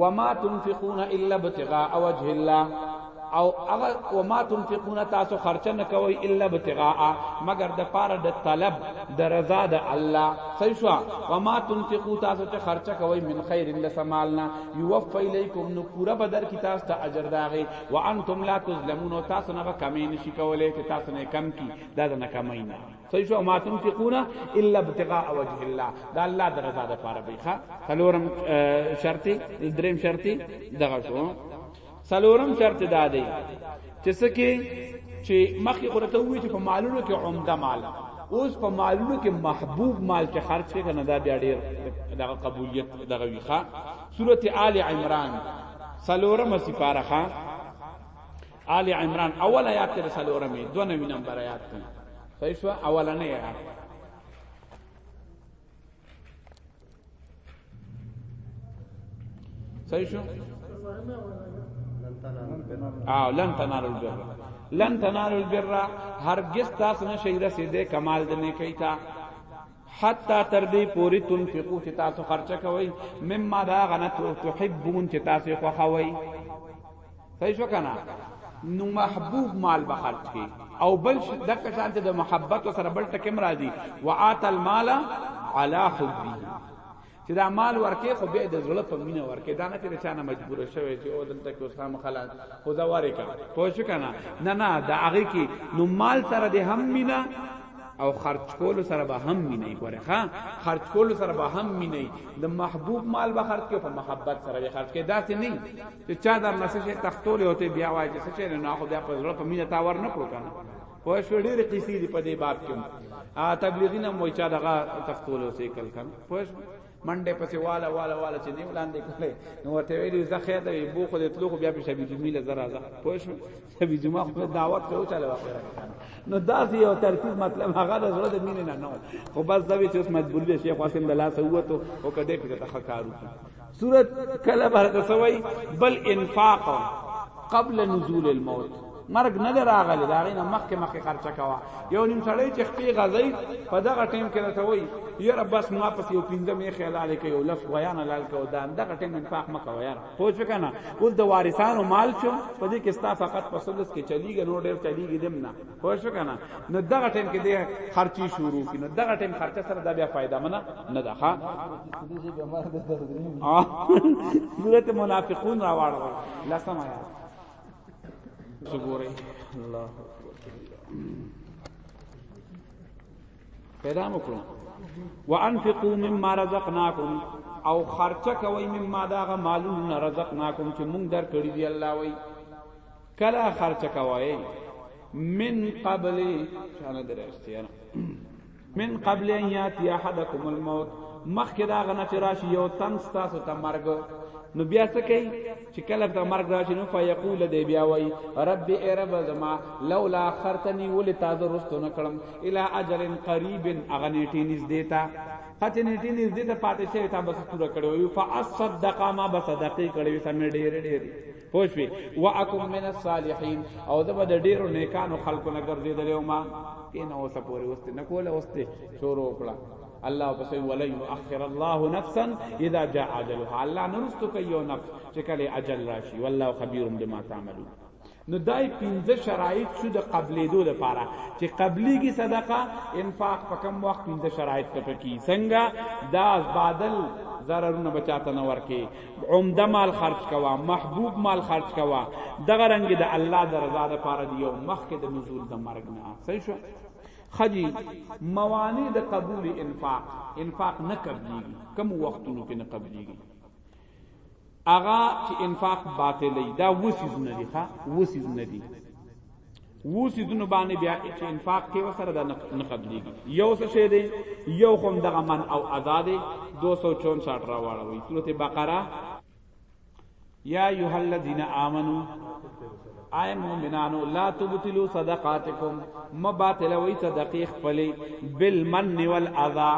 وما تنفقون الا ابتغاء وجه الله او هغه وما تنفقون تاسو خرچ نه کوي الا ابتغاء مگر د پاره د طلب د رضا د الله صحیح شو وما تنفقو تاسو چې خرچ کوي من خیر الا سمالنا یوفى الیکم نو پورا بدر کی تاسو ته اجر داغه وانتم لا تظلمون تاسو نه کمی نشی کولای چې تاسو نه کم کی دا نه کمی نه صحیح شو ما تنفقون الا ابتغاء وجه الله دا الله د رضا د پاره به ښه سلورم شرطي دریم شرطي دغه شو سلورم شرط دا دی چې سکه چې مخکې قرته وی چې په مالونو کې عمده مال اوس په مالونو کې محبوب مال چې خرج کړي کنه دا بیا ډیر دغه قبولیت دغه ویخه سورته آل عمران سلورم سپارخه آل عمران اول آیات کې سلورمې دوه نوی نمبر آیات دی صحیح شو اولنې آیات صحیح شو او لن تنالوا البر لن تنالوا البر هرگز تاسو نشئ رسیدې کمال دنه کوي تا حتا تر دې پوری تنفقو چې تاسو خرچه کوئ مما دا غنه تحبون چې تاسو خوښوئ صحیح شو کنه نو محبوب مال به خرج کی او بل د کسان ته د محبت سره بل ټکم راځي وعات المال علی حبه چې دا مال ورکې خو به د زړه په مینه ورکې دا نه چې چا نه مجبور شوی چې او دلته کې اسلام خلاص خو دا واره کا پوه شو کنه نه نه دا هغه کې نو مال سره د هم مینه او خرج کول سره به هم مینه کوي ښا خرج کول سره به هم مینه د محبوب مال به خرج کوي په محبت سره به خرج کوي داسې نه چې چا در نسې تختول او ته بیا وایي چې څه نه خو بیا په زړه په مینه تا ور نه کړو کنه په شو ډېر قصې دی په دې باب کې ا تبلیغی نه مو چا دغه تختول او سیکل کن په منډه پسې والا والا والا چې نیو لاندې کړي نو ورته ویلو زه خیر دی بو خو دې تلو خو بیا په شبي جمعې له زرا زه پوه شو شبي جمعه خو دعوت ته وچاله واخره نو دا یو ترتیب مطلب هغه د زړه د مینې نه نه خو بس دا وی چې اوس مجبور دی شیخ قاسم بلا سوته او کده په تخکارو صورت کله برته سوی بل انفاق قبل نزول الموت مرګ نه دراغله دا غینه مخکې مخکې خرچه کوا یو نیم سړی چې خپې غزای په دغه ټیم کې راته وای یاره بس ما پس یو پینځه می خیال کې یو لف غیان لال کو دا دغه ټیم انفاق مکو یار پوه شو کنه اوس د وارثانو مال شو په دې کې ستا فقط په سلس کې چلیږي نو ډیر چلیږي دم نه پوه شو کنه نو دغه ټیم کې دی خرچي شروع کینو دغه ټیم خرچه سره دا بیا فائدہ منه نه ده ها سورته منافقون را واړو لسم آیا سګوري الله پیدا مکړو وانفقوا مما رزقناکم او خرچه کوي مما داغه مالون رزقناکم چې مونږ در کړی دی الله وای کلا خرچ کوي من قبل شانه درستیا من قبل ان یاتی احدکم الموت مخکې دا غنه چې راشي یو تن ستاسو ته مرګ نو بیا څه کوي چې کله ته مرګ راشي نو فیقول دی بیا وای رب ای رب زما لولا خرتنی ول تازه رستو نه کړم الی اجل قریب اغنیټی نږدې تا هته نیټی نږدې ته پاتې شوی تا بس پورا کړو یو فاصدق ما بس دقیق کړو سم ډیر ډیر پوه شوې واکم من الصالحین او زه به د ډیرو نیکانو خلکو نه ګرځېدلی وم کینه اوسه پورې اوس نه کوله اوس دې شروع وکړه الله پس ولن يؤخر الله نفسا اذا جاء اجلها الله نرستو کوي یو نفس چې کله اجل راشي والله خبير بما تعملون نو دای پنځه شرایط شو د قبلې دوه لپاره چې قبلي کی صدقه انفاق په کم وخت پنځه شرایط ته پکی څنګه دا بادل ضررونه بچاته نه ورکی عمده مال خرج کوا محبوب مال خرج کوا دغه رنګ د الله د رضا د پاره دی او مخکې د نزول د مرګ نه صحیح شو خجی موانع د قبول انفاق انفاق نه قبليږي کم وختونو کې نه قبليږي اغا چې انفاق باطلې دا وسیز نه دی ښا وسیز نه دی وو سیدونو باندې بیا چې انفاق کې وسره د نه قبليږي یو څه شه دی یو هم دغه من او آزاد 264 را واړوي سورته بقره یا ایها الذین آمنو آی مومنانو لا تبتلوا صدقاتکم مباتلوی صدقې خپلې بالمن والاذا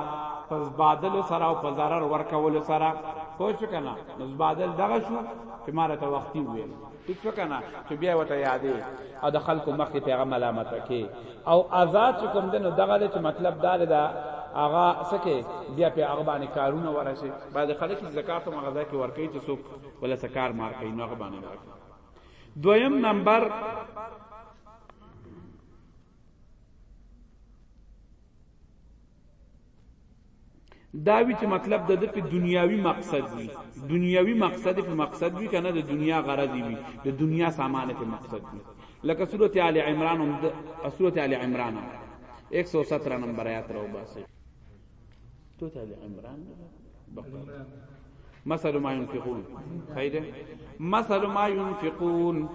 پس بادل سره او په zarar ورکول سره پوه شو کنه نو بادل دغه شو چې مارته وختي ویل ټیک شو کنه چې بیا وته یادې او د خلکو مخ کې پیغام ملامت کې او آزاد چې کوم دنو دغه چې مطلب دار دا هغه سکه بیا په هغه باندې کارونه ورسي بعد خلک زکات او مغازه کې ورکې چې څوک ولا سکار مار کوي نو هغه باندې ورکې دویم نمبر دا وی چې مطلب د په دنیاوی مقصد وی دنیاوی مقصد په مقصد وی کنه د دنیا غرض وی د دنیا سامان په مقصد وی لکه سوره ال عمران هم د سوره ال عمران 117 نمبر آیات راو باسي سوره ال عمران بقره مثل ما ينفقون خیره مثل ما ينفقون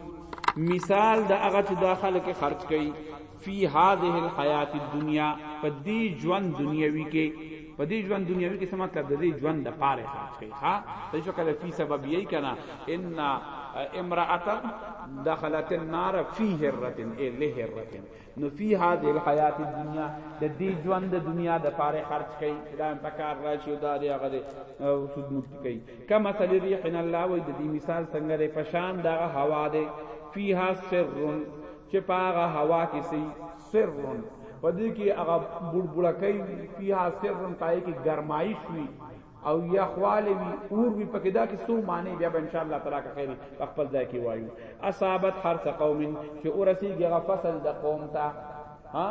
مثال د هغه چې د خلک خرج کوي فی هذه الحیات الدنیا په دې ژوند دنیوي کې په دې ژوند دنیوي کې څه مطلب د دې ژوند د پاره خرج کوي ها ته شو کله فی سبب یې کنا ان امراه دخلت النار فی هرتن ای لهرتن نو فی هذه الحیات الدنیا د دې ژوند د دنیا د پاره خرج کړي دا په کار راشي دا دی هغه دی سود مفت کړي کما مثل ریحن الله وې د دې مثال څنګه لري پشان دا هوا دی فیها سر چې پاغه هوا کې سي سر پدې کې هغه بډبړکې فیها سر پای کې گرمایش وي او یخواله وی اور وی پکې دا کې سو معنی بیا به ان شاء الله تعالی که خیر په خپل ځای کې وایو اصابت حرث قوم چې اورسیږي غفصل د قوم ته ها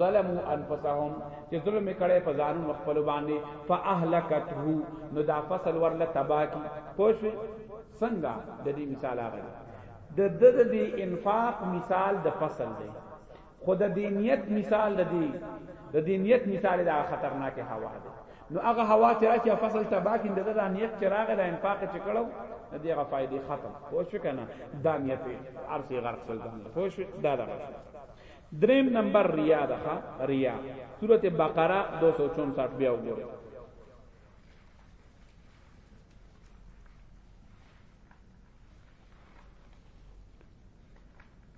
ظلموا انفسهم چې ظلم کړي په ځانونو خپل باندې فاهلكته نو دا فصل ورله تباکی پوښ څنګه د دې مثال هغه د د د انفاق مثال د فصل دی خو د دې نیت مثال د دې د دې نیت مثال د خطرناک هوا دی نو هغه هوا چې راځي فصل تباہ کین د دا نیت چې راغی د انفاق چې کړو د دې غو فائدې ختم پوه شو کنه دا نیت ارسی غرق سول ځان پوه شو دا دا دریم نمبر ریا ده ریا سورته بقره 264 بیا وګورئ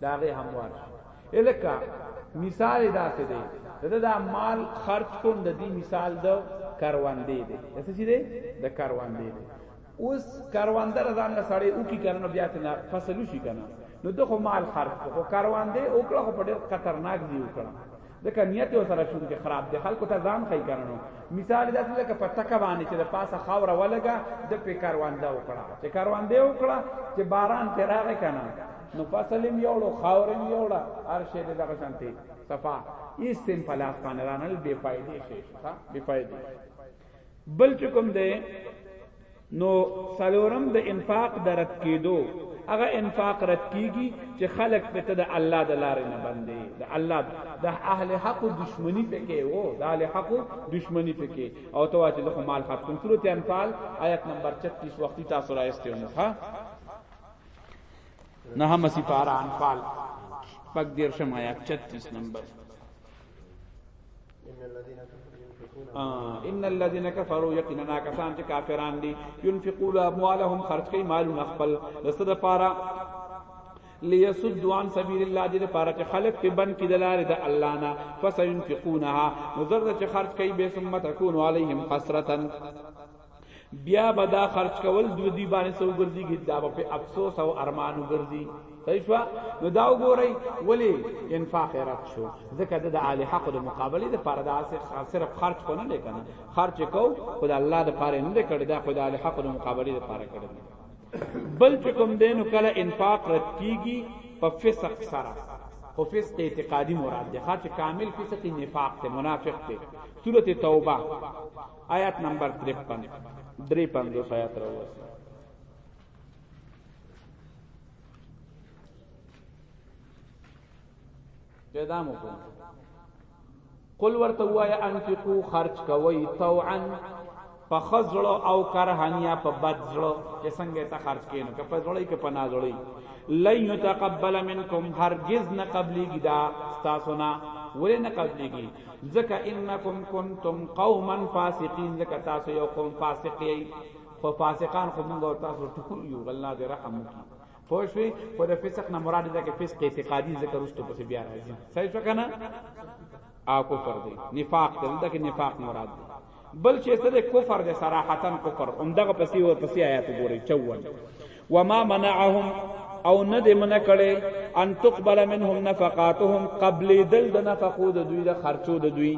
داغه هموار الکه مثال داسې دی دا د مال خرج کون د دې مثال د کاروندې دی د څه شي دی د کاروندې دی اوس کاروندر ځان له سړی او کی کنه بیا ته فصلو شي کنه نو دغه مال خرج کو کاروندې او کړه په ډېر خطرناک دی وکړه ځکه نیت یې سره شروع کې خراب دی خلکو ته ځان خی کرنو مثال دا څه لکه پټکه باندې چې د پاسه خاور ولګا د په کاروانده وکړه چې کاروانده وکړه چې باران ته راغی کنه نو فصل یې یوړو خاور یې یوړه هر شی دې دغه شانتي صفا ایستم پلاس باندې رانل بے فائدې شي ها بے فائدې بل چې کوم دی نو سلورم د انفاق درت کېدو هغه انفاق رد کیږي چې خلق په ته د الله د لارې نه باندې د الله د اهل حق دشمنی پکې وو د اهل حق دشمنی پکې او ته واچې د مال خرج کوم سورته انفال آیت نمبر 36 وختي تاسو راځته مو ها نه هم سی پارا انفال پک دیر شم آیات 36 نمبر ان الذين كفروا يقينا كسان چې کافران دي ينفقون اموالهم خرج کوي مالونه خپل لسته د پاره ليسدوا عن سبيل الله دې لپاره چې خلق په بن کې دلاره د الله نه فسينفقونها نظر چې خرج کوي به ثم تكون عليهم حسرتا بیا به دا خرج کول دوی دی باندې سو ګرځي دا به په افسوس او ارمان وګرځي صحیح شو نو دا وګورئ ولی انفاق رد شو ځکه د اعلی حق د مقابله د پاره دا صرف خرج کو نه لیکنه خرج کو خدای الله د پاره نه کړی دا خدای اعلی حق د مقابله د پاره کړی بل چې کوم دینو کله انفاق رد کیږي په فسق سره خو فسق اعتقادی مراد ده خاطر کامل فسق نفاق ته منافق ته سورته توبه آیات نمبر 53 درې پنځوس آیات راووسه پیدا مو کوم قل ورته وایا انفقو خرج کوي طوعا فخزړو او کرهنیا په بدزړو چې څنګه ته خرج کینو که په زړی کې پنا زړی لن يتقبل منکم هرگز نه قبليږي دا تاسو نه ولې نه قبليږي ځکه انکم کنتم قوما فاسقین ځکه تاسو یو قوم فاسق یی خو فاسقان خو موږ او تاسو ټول یو الله دې رحم وکړي پوه شوې خو د فسق نه مراد ده کې فسق اعتقادي ذکر واستو پس بیا راځي صحیح څه کنه او کفر دی نفاق دی دا کې نفاق مراد دی بل چې څه د کفر د صراحتن کفر هم دغه پسې ور پسې آیات ګوري 54 وما منعهم او نه دې منع کړي ان تقبل منهم نفقاتهم قبل دل د نفقو د دوی د خرچو د دوی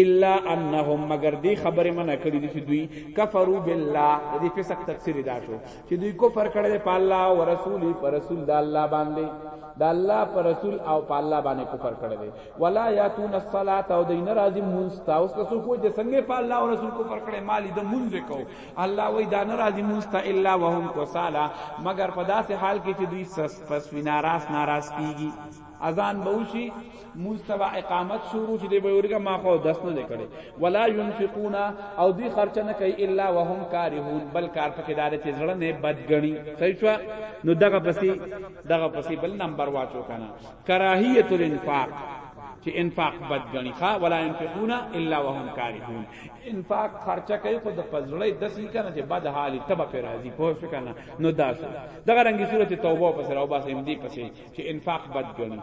الا انهم مگر دې خبره منع کړي دي چې دوی کفرو بالله دې په سخت تفسیر دا شو چې دوی کفر کړي په الله او رسول پر رسول د الله باندې د الله پر رسول او په الله باندې کفر کړي ولا یاتون الصلاه او دین راضی مونږ تا اوس تاسو خو چې څنګه په الله او رسول کو پر کړه مالی د مونږ کو الله وای دا نه راضی مونږ تا الا وهم کوسالا مگر په داسې حال کې چې دوی سس پس ویناراس ناراض کیږي اذان بوشي مستوا اقامت شروع چې دی به ورګه ما خو داس نه کړي ولا ينفقون او دی خرچ نه کوي الا وهم کارهون بل کار پکې دار چې زړه نه بدګنی صحیح شو نو دغه پسې دغه پسې بل نمبر واچو کنه کراهیت الانفاق چې انفاق بد غني ښا ولا ينفقون الا وهم کارهون انفاق خرچه کوي خو د پزړې د سې کنه چې بد حالي تبه پر راضي پوه شو کنه نو دا شو دغه رنګي صورت توبه پس راو باسه ام دي پسې چې انفاق بد غني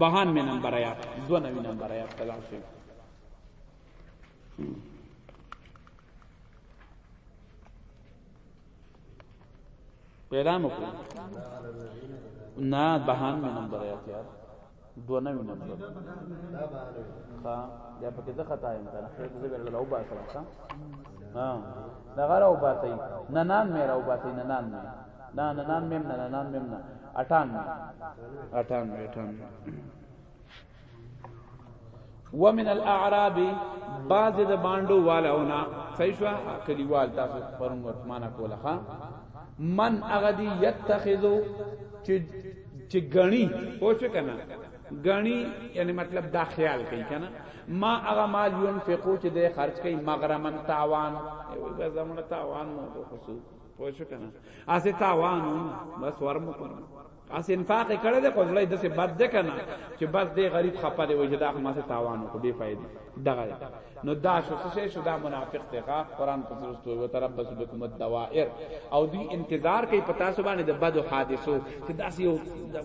بهان مې نمبر آیات دو نوي نمبر آیات تلل شي پیدا مو کړو نه بهان مې نمبر آیات یار دو نه مې نمبر ها دا پکې زه خطا یم کنه خیر دې ورل او باسه ها دا غره او باسه نه نان مې راو باسه نه نان مې نه نه نان مې نه نان مې نه اټان اټان اټان ومن الاعراب بعض د باندو والاونا صحیح شو کلیوال تاسو پرون ورتمانه کوله ها من اغدی یتخذو چې چې غنی پوه شو کنه غنی یعنی مطلب دا خیال کوي کنه ما هغه مال ينفقو چې د خرج کوي مغرمن تاوان وي بس زمونه تاوان مو خصوص پوه شو کنه اسه تاوان بس ورمو کنه اس انفاق کړه ده خو زړه د څه بد ده کنه چې بس دې غریب خپه دی وجه دا خو ما څه تاوان کو بے فائدې دغه نو دا شو څه شو دا منافق ته ښا قران په سرستو و تربص بكم الدوائر او دی انتظار کوي پتا سو باندې د بد حادثو چې دا یو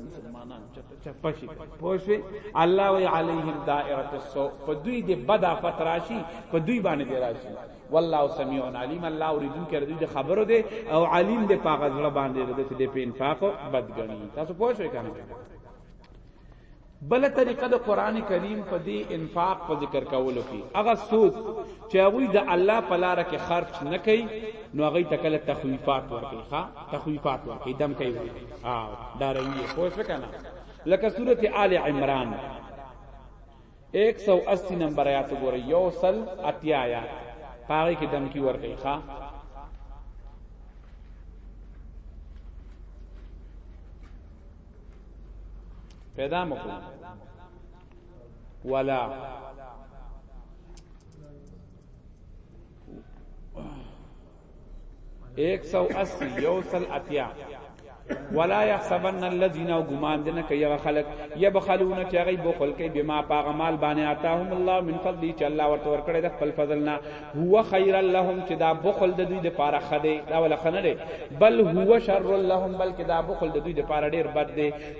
مسلمانان چپشي پوښي الله وی علیهم دائره السوء په دوی دې بد فتراشي په دوی باندې راشي والله سميع عليم الله اوریدون کې ردی د خبرو دی او علیم د پاغه زړه باندې ردی چې د په انفاق بدګنی تاسو پوه شئ کنه بل طریقه د قران کریم په دی انفاق په ذکر کولو کې هغه سوق چې هغه د الله په لار کې خرج نه کوي نو هغه تکل تخویفات ورکړي ها تخویفات ورکړي دم کوي ها دا رنګي پوه شئ کنه لکه سورته آل عمران 180 نمبر آیات وګورئ یو سل اتیا آیات پاره کې دم کی ورکړي ښا پیدا مکو ولا 180 یوصل اتیا ولا يحسبن الذين غمان دنه کوي هغه خلق يبخلون چې هغه بخل کوي بما پاغه مال باندې آتاهم الله من فضل چې الله ورته ورکړي د خپل فضل نه هو خير لهم چې دا بخل د دوی د پاره خده دا ولا خنره بل هو شر لهم بلکې دا بخل د دوی د پاره ډیر بد دی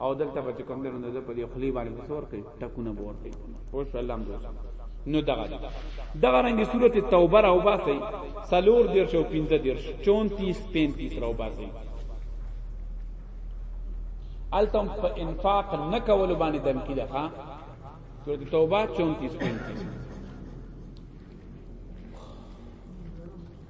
او دلته به کوم دنو نه په دې خلی باندې څور کوي ټکونه بور کوي او شو الله امدوس نو دغه دغه رنګ صورت توبه راو باسي سلور دیر شو 15 دیر 34 35 راو باسي التم په انفاق نه کول باندې دم کیده ها سورۃ توبه 34 35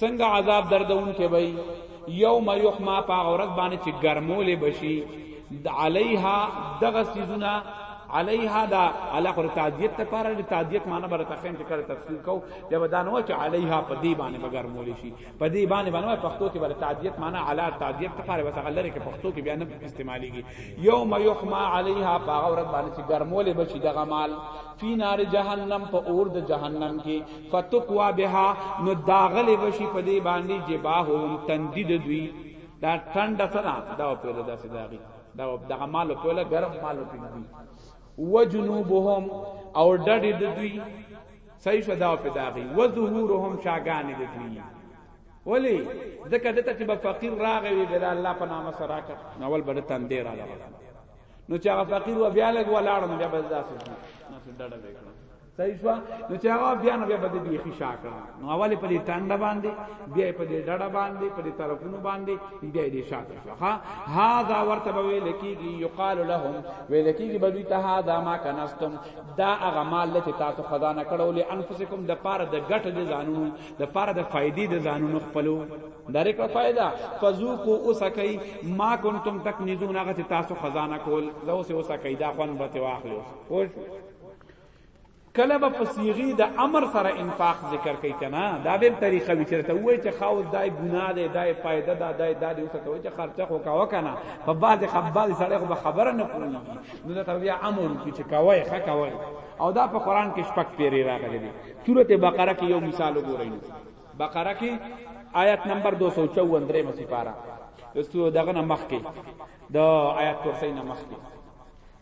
څنګه عذاب دردون کې وي یوم یحما په عورت باندې چې ګرمولې بشي علیها دغه سیزونه علیها دا علی خو تعدیت ته پاره د تعدیت معنی بر تخیم چې کړه تفسیر کو یا بدان و چې علیها په دی باندې بغیر مول شي په دی باندې باندې پښتو کې بر تعدیت معنی علی تعدیت ته پاره وسه غلره کې پښتو کې بیان استعمالیږي یوم یحما علیها باغ ورځ باندې چې ګرمول بشي دغه مال فی نار جهنم په اور د جهنم کې فتقوا بها نو داغلی بشی په دې باندې جباههم تندید دوی دا ټند سره دا په لدا سداغي دا دغه مال په لدا ګرم مال په دوی وجنوبهم او ډډې دوی صحیح شو دا په داغي وظهورهم شاګان دوی ولی ځکه دته چې به فقیر راغی وی بل الله په نامه سره کا نو ول بده تندې را لګا نو چې هغه فقیر و بیا لګ ولاړ نو بیا به ځاسو نو څه ډډه وکړه صحیح شو نو چې هغه بیا نو بیا بده بیا خشا کړه نو اول په دې ټنډه باندې بیا په دې ډډه باندې په دې طرفونو باندې بیا دې شاته شو ها هاذا ورته به ویل کیږي یقال لهم ویل کیږي به ته هاذا ما کنستم دا هغه مال چې تاسو خزانه کړو لې انفسکم د پاره د ګټ د ځانونو د پاره د فائدې د ځانونو خپلو داري کا فائدہ فذوقوا اسکای ما کنتم تکنزون هغه تاسو خزانه کول زو سه اسکای دا خوان به واخلو خوش کله به په صيغه د امر سره انفاق ذکر کوي کنه دا به طریقه وی چرته وای چې خاوس دای ګناه دی دای فائدہ دا دای دا دی وسته وای چې خرچه خو کاوه کنه په بعض خبر سره خو خبره نه کوي نو دا بیا امر کی چې کاوه ښه کاوه او دا په قران کې شپږ پیری راغلي دي سورته بقره کې یو مثال وګورئ بقره کې آیت نمبر 254 درې مسی پارا استو دغه نه مخ کې د آیت کرسی نه مخ کې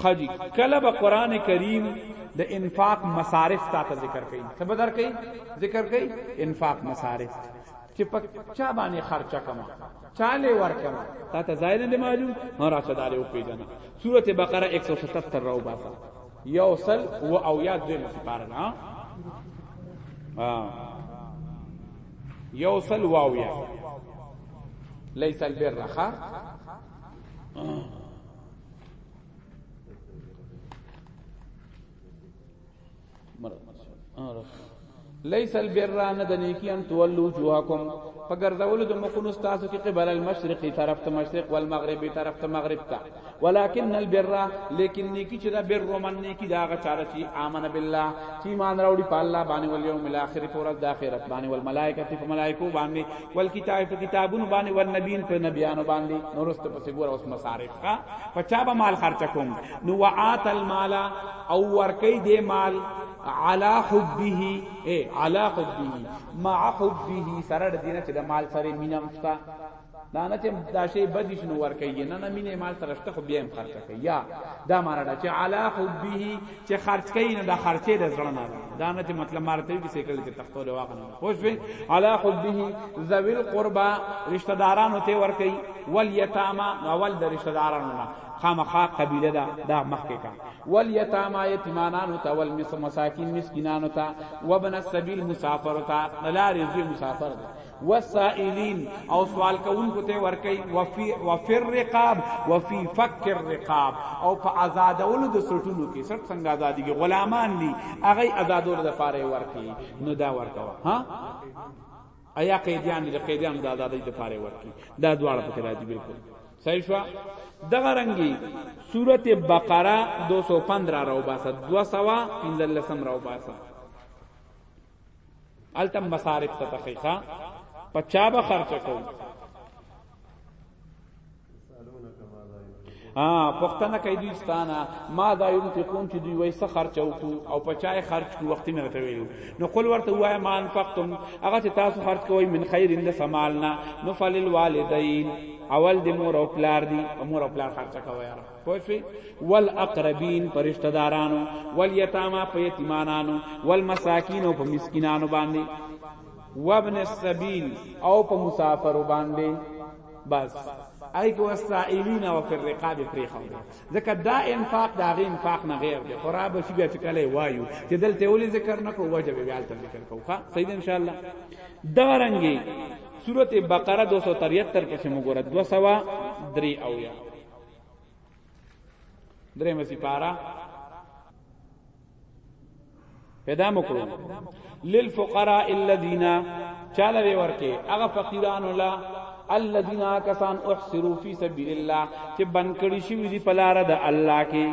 ښه جي کله به قران کریم د انفاق مصارف تا ته ذکر کوي څه به درکوي ذکر کوي انفاق مصارف چې په چا باندې خرچه کما چاله ور کما تا ته ظاهر نه معلوم هر راشه داري او پیژنه سوره بقره 177 راو باسه یوصل و او یاد دې مفکر نه یوصل و او یاد ليس البر خا ليس البر ان د نیکی ان تولوا وجوهکم فگر زول د مخونو تاسو کې قبل المشرقي طرف ته مشرق والمغربي طرف ته مغرب ته ولكن البر لیکن نیکی چې دا بر من نیکی دا غ چاره چې امن بالله چې ایمان راوړي په الله باندې ول یوم الاخر پر د اخرت باندې ول ملائکه په ملائکه باندې ول کتاب په کتابونو باندې ول نبیین په نبیانو باندې نورست په سګور اوس مصارف ښا په چا به مال خرچ کوم نو وعات المال او ورکی دی مال علا حبه اے علا حبه مع حبه سره د دینه چې د مال سره مینه مشتا دا نه چې دا شی بد شنو ور کوي نه نه مینه مال سره شته خو بیا هم خرچ کوي یا دا معنی دا چې علا حبه چې خرچ کوي نه دا خرچې د زړه نه دا نه چې مطلب مارته دي چې کله چې تختو لواغ نه خوشوی علی حبه ذوی القربا رشتہ دارانو ته ور کوي ول یتاما اول د رشتہ دارانو نه خامخا قبیله دا دا مخکې کا ول یتاما یتیمانانو ته ول مس مساکین مسکینانو ته وبن السبیل مسافر ته لار یوزی مسافر ده والسائلین او سوال کوونکو ته ورکی وفي وفي الرقاب وفي فك الرقاب او په آزادولو د سټونو کې سټ څنګه آزادي غلامان دي هغه آزادولو د فارې ورکی نو دا ورکوا ها ایا قیدیان دي قیدیان د آزادۍ د پاره ورکی دا دواړه پکې راځي بالکل صحیح شو دغه رنگي سورته بقره 215 راو باسه 215 راو باسه التم مصارف ته تخیخه پچا به خرچ کوو ا پښتنه کوي دوی ستانه ما دا یو ته کوم چې دوی وایسه خرچ او او پچای خرچ کو وخت نه ته ویلو نو قل ورته وای ما انفقتم هغه چې تاسو خرچ کوی من خیر اند سمالنا نو فلل والدین اول د مور او پلار دی مور او پلار خرچ کوي یار پوښي ول اقربین پرشتہ دارانو ول یتاما په یتیمانانو ول مساکین او په مسکینانو باندې وابن السبيل او په مسافر باندې بس ای کو استائلین او فی الرقاب پری خو ځکه دا انفاق دا غی انفاق نه غیر دی خو را به شي چې کله وایو چې دلته ولې ذکر نه کوو وجه بیا تل ذکر کوو ښا سید ان شاء الله دا رنګي سورته بقره 273 کې موږ ګور 203 او یا درې مسی پارا پیدا مکړو للفقراء الذين چاله وی ورکه هغه فقیران ولا الذين كسان احصروا في سبيل الله چې بنکړی شوی دی په لار د الله کې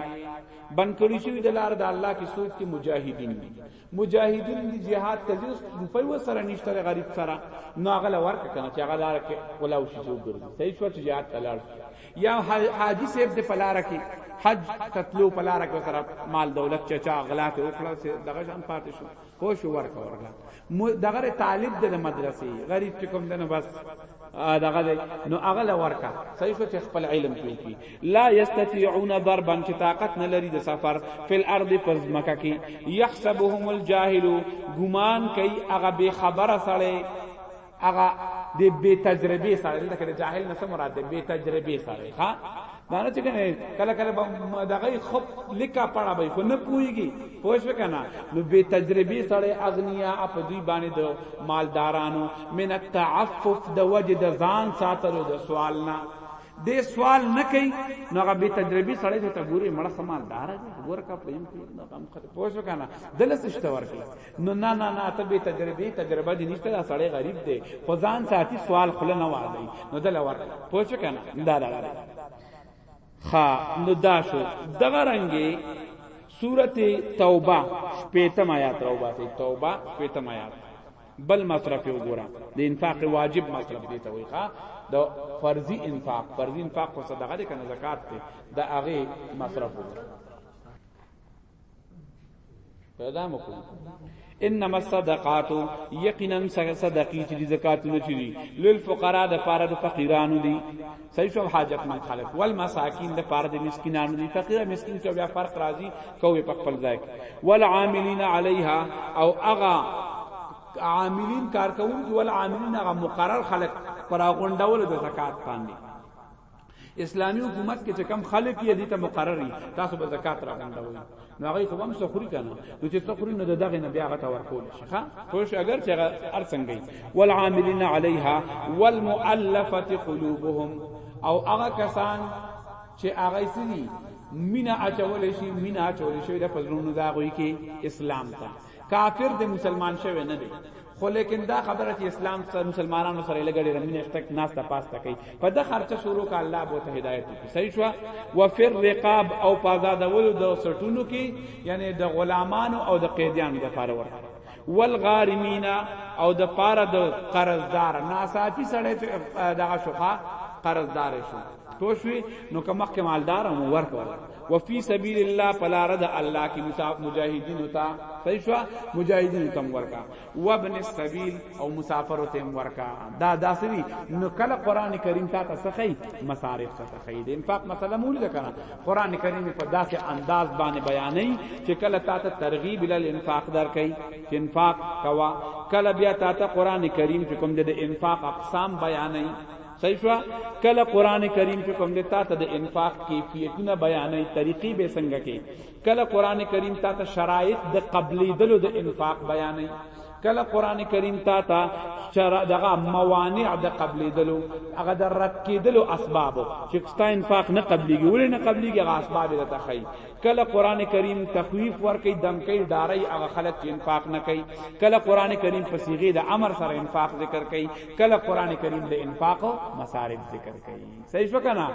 بنکړی شوی د لار د الله کې سوق کې مجاهدین دي مجاهدین دی جهاد ته ځي روپۍ و سره نشته غریب سره نو هغه لور کنه چې هغه لار کې ولاو شي جو ګرځي صحیح شو چې جهاد تلار یا حاجی صاحب د پلار کې حج تطلو پلار کې سره مال دولت چچا غلا ته وکړه سي دغه شان پاتې شو خو شو ورکا ورکا دغه طالب د مدرسې غریب چې کوم دنه بس دغه نو هغه لورکا صحیح شو چې خپل علم کې کی لا یستطيعون ضربا چې طاقت نه لري د سفر فل ارض پس مکه کې يحسبهم الجاهل ګمان کوي هغه به خبره سره هغه د بی تجربه سره دلته کې جاهل نه مراد دی بی تجربه سره ها دا نه چې کنه کله کله دغه خپ لیکا پړه به خو نه پويږي پوښ وکنه نو به تجربه سره اغنیا اپ دوی باندې د مالدارانو من التعفف د وجه د ځان ساتلو د سوال نه د سوال نه کوي نو هغه به تجربه سره ته ګوري مړه سمالدار دی ورکا پویم کې نو کم خپل پوښ وکنه دلته شته ورکی نو نه نه نه ته به تجربه تجربه دي نشته دا سړی غریب دی خو ځان ساتي سوال خله نه وازي نو دل ور پوه شو کنه دا دا خا نو دا شو دغه رنگي سورت توبه شپیتم آیات راو باسی توبه شپیتم آیات بل مصرف یو ګورا د انفاق واجب مصرف دی ته وی ښا د فرضی انفاق فرضی انفاق کو صدقه ده کنه زکات ده د هغه مصرف وګورا پیدا مکو انما الصدقات یقینا صدقې چې دي زکاتونه چې دي للفقراء د پاره د فقیرانو دي صحیح شو حاجت من خلق والمساکین د پاره د مسکینانو دي فقیر مسکین کې بیا فرق راځي کوې په خپل ځای والعاملین علیها او اغا عاملین کارکون کې والعاملین هغه مقرر خلق پر غونډول د زکات باندې اسلامی حکومت کې چې کم خلک یې دي ته مقرري تاسو به زکات را غونډوي نو هغه خو هم سخوري کنه نو چې سخوري نو دغه نه بیا غته ورکول شي ښا خوش اگر چې ارڅنګي والعاملین علیها والمؤلفه قلوبهم او هغه کسان چې هغه سړي مینا اچول شي مینا اچول شي د پزړونو دا غوي کې اسلام ته کافر د مسلمان شوی نه دی خو لیکن دا خبره چې اسلام سره مسلمانانو سره لګړي رمینه شتک ناس ته پاسته کوي په د خرچه شروع کا الله بو ته هدایت کوي صحیح شو و فر رقاب او پازادول د سټونو کې یعنی د غلامانو او د قیدیانو د فار ورته والغارمین او د پاره د قرضدار ناصافی سره دغه شوخه قرضدار شو پوښوي نو که مخکې مالدار مو ورکړه وفي سبيل الله فلا رد الله کې مجاهدين تا صحیح شو مجاهدين تم ورکا وابن السبيل او مسافر تم ورکا دا داسري نو کله قران کریم تا ته سخی مصارف ته سخی د انفاق مثلا مول ذکر قران کریم په داسې انداز باندې بیانې چې کله تا ته ترغیب ال انفاق درکې چې انفاق کوا کله بیا تا ته قران کریم چې کوم د انفاق اقسام بیانې صحیح شو کله قران کریم چې کوم دې تا ته د انفاق کیفیتونه بیانې طریقې به څنګه کې کله قران کریم تا ته شرایط د قبلې دلو د انفاق بیانې کله قران کریم تا ته چر دغه موانع د قبلې دلو هغه د رد کېدلو اسباب چې ستا انفاق نه قبليږي ولې نه قبليږي هغه اسباب د تخی کله قران کریم تخویف ورکې دمکې ډارې هغه خلک چې انفاق نه کوي کله قران کریم په صيغه د امر سره انفاق ذکر کوي کله قران کریم د انفاق او مصارف ذکر کوي صحیح شو کنه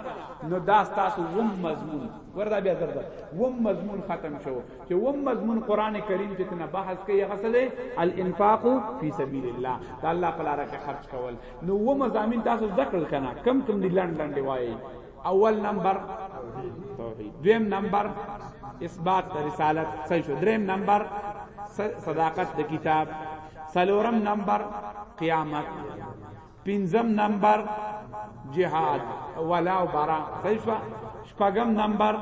نو دا تاسو وم مضمون وردا بیا زرد وم مضمون ختم شو چې وم مضمون قران کریم چې تنه بحث کوي هغه څه دی الانفاق فی سبیل الله دا الله په لار کې خرج کول نو وم مضامین تاسو ذکر کنا کم کم دی لند لند وایي اول نمبر دویم نمبر اثبات رسالت صحیح شو دریم نمبر صداقت د کتاب سلورم نمبر قیامت پنځم نمبر جهاد ولا و برا صحیح شو شپږم نمبر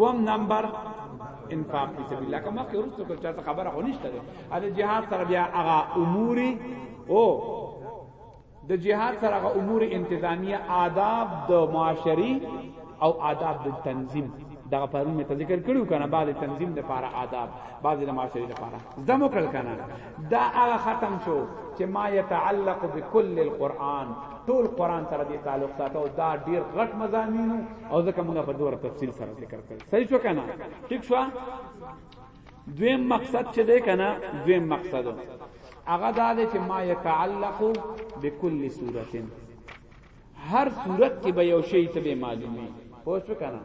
وم نمبر انفاق فی سبیل الله کما که رسو کچا خبره خو نشته ده جهاد سره بیا هغه اموري او د جهاد سره غ امور انتظامیه آداب د معاشري او آداب د تنظیم دا پرون می ذکر کړو کنه بعد تنظیم د پاره آداب بعد د معاشري د پاره زمو کړ کنه دا هغه ختم شو چې ما يتعلق بكل القرآن ټول قرآن سره د تعلق ساتو دا ډیر غټ مزامینو او ځکه موږ په دوره تفصیل سره ذکر کړ صحیح شو کنه ٹھیک شو دویم مقصد چې ده کنه دویم مقصد هغه دا ده چې ما يتعلق بكل صورت هر صورت کې به یو شی ته معلومي پوه شو کنه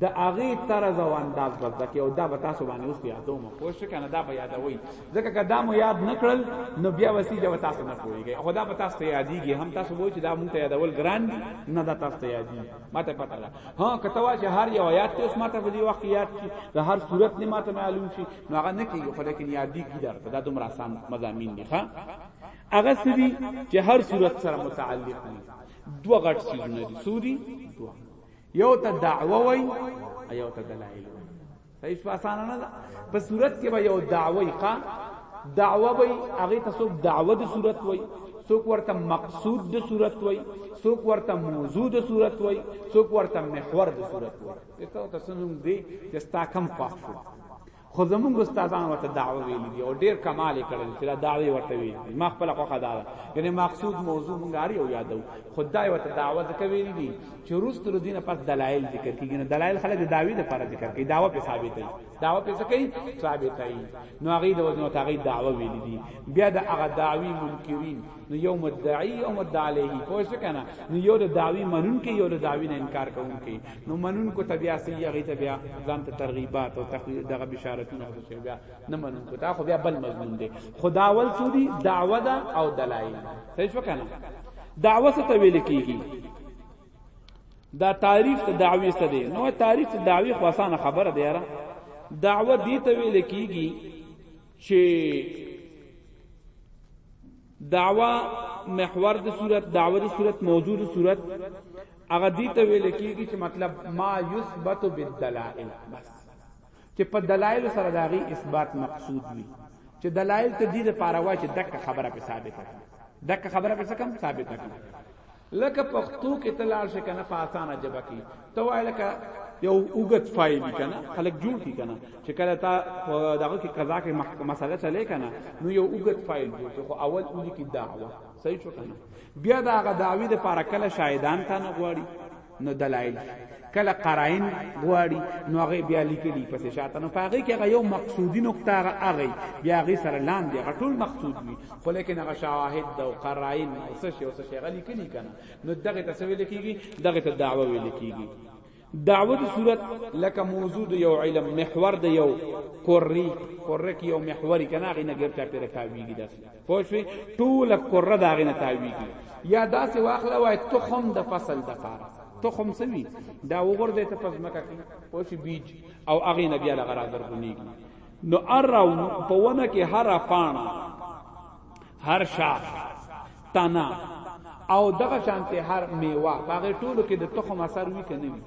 د اغه طرز او انداز بدل کې او دا به تاسو باندې اوس یادو مو خو شو کنه دا به یادوي ځکه که دا مو یاد نکړل نو بیا وسی جو تاسو نه پوهیږئ خدا به تاسو یادېږي هم تاسو وایي چې دا مونږ ته یادول ګران نه دا تاسو یادېږي ماته پته ده ها کته وا چې هر یو آیات ته اوس ماته په دې وخت یاد کی د هر صورت نه ماته معلوم شي نو هغه نه کیږي خو لیکن یادی کی درته دا دومره آسان مزامین دي ښا هغه سدي چې هر صورت سره متعلق دي دوه غټ سیزونه دي سودی دوه یو ته دعوه وای یو ته دلایل صحیح شو اسانه نه ده په صورت کې به یو دعوی قا دعوه به هغه ته څوک دعوه د صورت وای څوک ورته مقصود د صورت وای څوک ورته موضوع د صورت وای څوک ورته محور د صورت وای ته ته څنګه دی چې ستا کم خوښ شو خو زمونږ استادان ورته دعوه ویلي دي او ډیر کمال کړل چې دا دعوه ورته ویلي دي ما خپل خوخه دا یعنی مقصود موضوع مونږ اړ یو یادو خدای ورته دعوه ځکه ویلي دي چې وروسته د دینه پس دلایل ذکر کیږي نو دلایل خلک د داوی د پر ذکر کوي داوا په ثابتې داوا په څه کوي ثابتې نو هغه د وزن او هغه داوا ویل دي بیا د هغه داوی منکرین نو یو مدعی او مدعی علیه پوه شو کنه نو یو د داوی منون کې یو د داوی نه انکار کوونکی نو منون کو تبیا سی هغه ته بیا ځان ته ترغیبات او تخویل دغه بشارتونه او څه بیا نه منون کو تا خو بیا بل مضمون دی خداول سودی دعوه او دلایل صحیح شو کنه دعوه څه ته ویل کیږي دا تعریف ته دعوی څه دی نو تعریف ته دعوی خو اسانه خبره دی یاره دعوه دی ته ویل کیږي چې دعوه محور د صورت دعوه د صورت موضوع د صورت هغه دی ته ویل کیږي چې مطلب ما یثبت بالدلائل بس چې په دلایل سره داغي اثبات مقصود وي چې دلایل ته دې لپاره وای چې دک خبره په ثابته کړي دک خبره په څه کم ثابته کړي لکه پښتو کې ته لاړ شې کنه په اسانه ژبه کې ته وایې لکه یو اوګت فایل دی کنه خلک جوړ کی کنه چې کله تا دغه کې قضا کې مسله چلے کنه نو یو اوګت فایل جوړ کې خو اول اولی کی دعوه صحیح شو کنه بیا دا غ دعوی د پاره کله شاهدان ته نه غواړي نو دلایل کله قرائن غواړي نو هغه بیا لیکلي پسې شاته نو پاغي کې هغه یو مقصودی نقطه هغه هغه بیا هغه سره لاندې هغه ټول مقصود وي خو لیکن هغه شواهد او قرائن او څه شی او څه شی غلي کلی کنه نو دغه تسویل کیږي دغه ته دعوه ویل کیږي دعوه د صورت لکه موجود یو علم محور د یو قری قره کې یو محوري کنه هغه نه ګرځا پیره کاویږي داسې پوه شوې ټوله کره د هغې نه تاویږي یا داسې واخله وای تخم د فصل دپاره تخم سوي دا وګرځي ته پس مکه کې پوه شي بیج او هغې نه بیا دغه راځرګونیږي نو ار په ونه کې هر پاڼه هر شاخ تنه او دغه شانته هر میوه هغه ټولو کې د تخم اثر وی کنه وی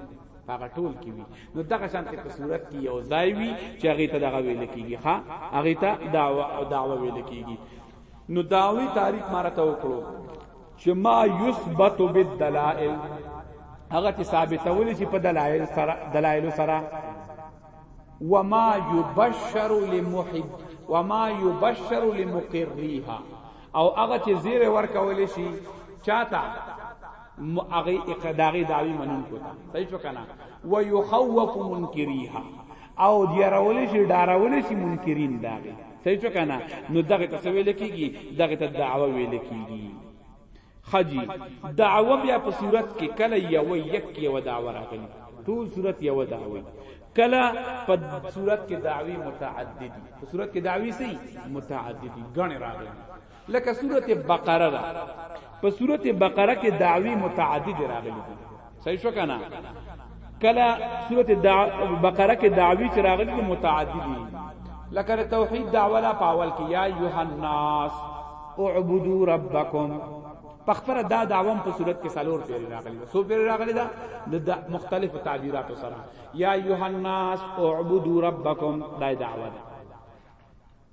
هغه ټول کی وی نو دغه شانته په صورت کې یو ځای وی چې هغه ته دغه ویل کیږي ها هغه ته دعوا او دعوا ویل کیږي نو داوی تعریف مارته وکړو چې ما یثبت بالدلائل هغه چې ثابتول شي په دلایل سره دلایل سره وما یبشر لمحب وما یبشر لمقریها او هغه چې زیر ورکول شي چاته هغه اقداغه داوی منون کوتا صحیح شو کنه و یخوف منکریها او دیرول شي ډارول شي منکرین داغه صحیح شو کنه نو دغه تسویل کیږي دغه ته دعوه ویل کیږي خجی دعوه بیا په صورت کې کله یو یک یو دعوه راغلی ټول صورت یو دعوه کلا په صورت کې دعوی متعددی په صورت کې دعوی سي متعددی غن راغلی لکه سورت بقره ده په سورت بقره کې دعوی متعدد راغلي دي صحیح شو کنه کله سورت دع... بقره کې دعوی چې راغلي دي متعدد دي لکه توحید دعوه لا پاول کې یا ایه الناس اعبدوا ربکم پخپره دا دعوام په صورت کې سالور پیری راغلی سو پیری راغلی دا د مختلف تعبیرات سره یا ایها الناس اعبدوا ربکم دا دعوه ده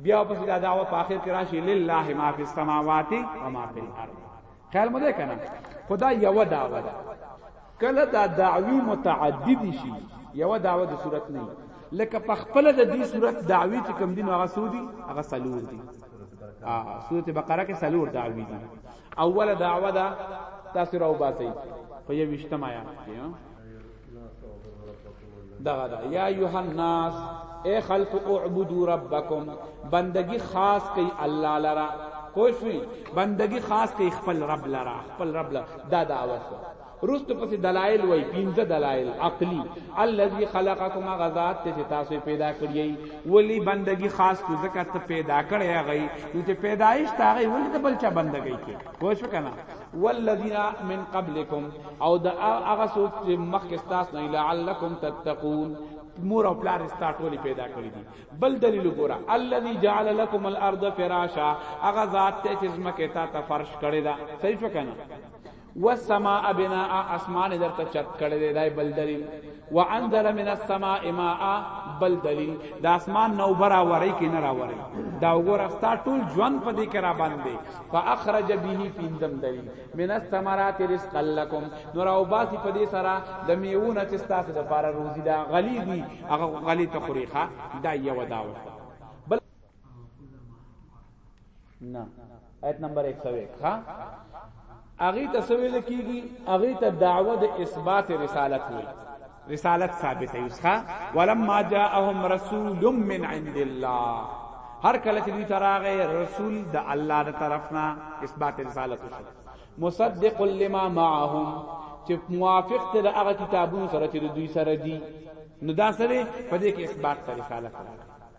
بیا پس دا دعوه په اخر کې راشي لله ما فی السماوات و ما فی الارض خیال مو ده کنه خدا یو دعوه ده کله دا دعوی متعدد شي یو دعوه د صورت نه لکه په خپل د دې صورت دعوی چې کم دین هغه سودی هغه سلور دي اه سورۃ بقره کې سلور دعوی دي اوله دعوه ده تاسو راو باسي په یوشتم آیات کې دغه دا یا ایها الناس اے خلق اعبدوا ربکم بندگی خاص کئ الله لرا کوئی شوی بندگی خاص کئ خپل رب لرا خپل رب لرا دا دعوت رست پس دلائل وای پینځه دلائل عقلی الذي خلقکم غذات ته تاسو پیدا کړی ولی بندگی خاص کو زکات پیدا کړی غی نو ته پیدایش تاغی ولی ته بلچا بندگی کې کوئی شو کنه والذین من قبلکم او دا هغه څوک چې مخکې تاسو نه لعلکم تتقون مور او پلار ستا ټولی پیدا کړی دي بل دلیل ګورا الذي جعل لكم الارض فراشا هغه ذات ته چې زمکه تا ته فرش کړی دا صحیح وکنه والسماء بناء اسمان درته چت کړی دی بل دلیل وانزل من السماء ماء بل دلیل د اسمان نو برا وری کی نه را وری دا وګوره ستا ټول ژوند په دې کې را باندې فاخرج به پینځم دی من الثمرات رزق لكم نور او باسی په دې سره د میوونه چې تاسو د پاره روزي دا غلی دی هغه غلی تخریخه دا یو داوه نه ایت نمبر 101 ها اغه تسویل کیږي اغه ته دعوه د اثبات رسالت وي رسالت ثابت ہے اس کا ولما جاءهم رسول من عند الله هر کله چې دوی تراغه رسول د الله تر طرفنا اثبات رسالت شو مصدق لما معهم چې موافق تر هغه کتابونو سره چې دوی سره دي نو دا سره په دې کې اثبات رسالت راغی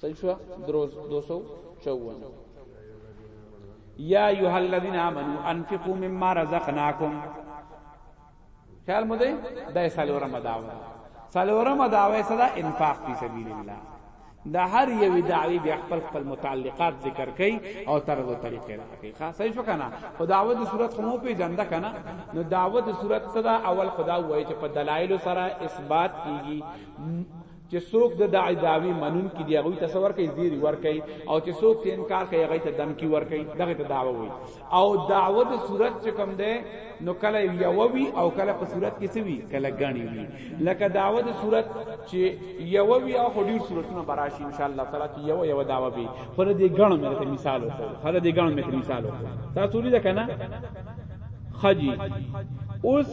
صحیح شو دروز 254 یا ایها الذین آمنو انفقوا مما رزقناکم خیال مو دی دای سالورم داوا سالورم داوا صدا انفاق فی سبیل الله دا هر یو دعوی بیا خپل خپل متعلقات ذکر کئ او طرز او طریقې راکې خاص صحیح شو کنه او دعوت د صورت خو مو په جنده کنه نو دعوت د صورت صدا اول خدا وایي چې په دلایل سره اثبات کیږي چې څوک د دعی داوی منون کې دی هغه ته څور کوي زیری ور کوي او چې څوک ته انکار کوي هغه ته دمکی ور کوي دغه ته دعوه وي او دعوه د صورت چې کوم ده نو کله یو وی او کله په صورت کې سوي کله غني وي لکه دعوه د صورت چې یو وی او خډیر صورتونه براشي ان شاء الله تعالی چې یو یو دعوه وي پر دې غنو مې ته مثال وکړ پر دې غنو مې ته مثال وکړ تاسو لري کنه خجی اوس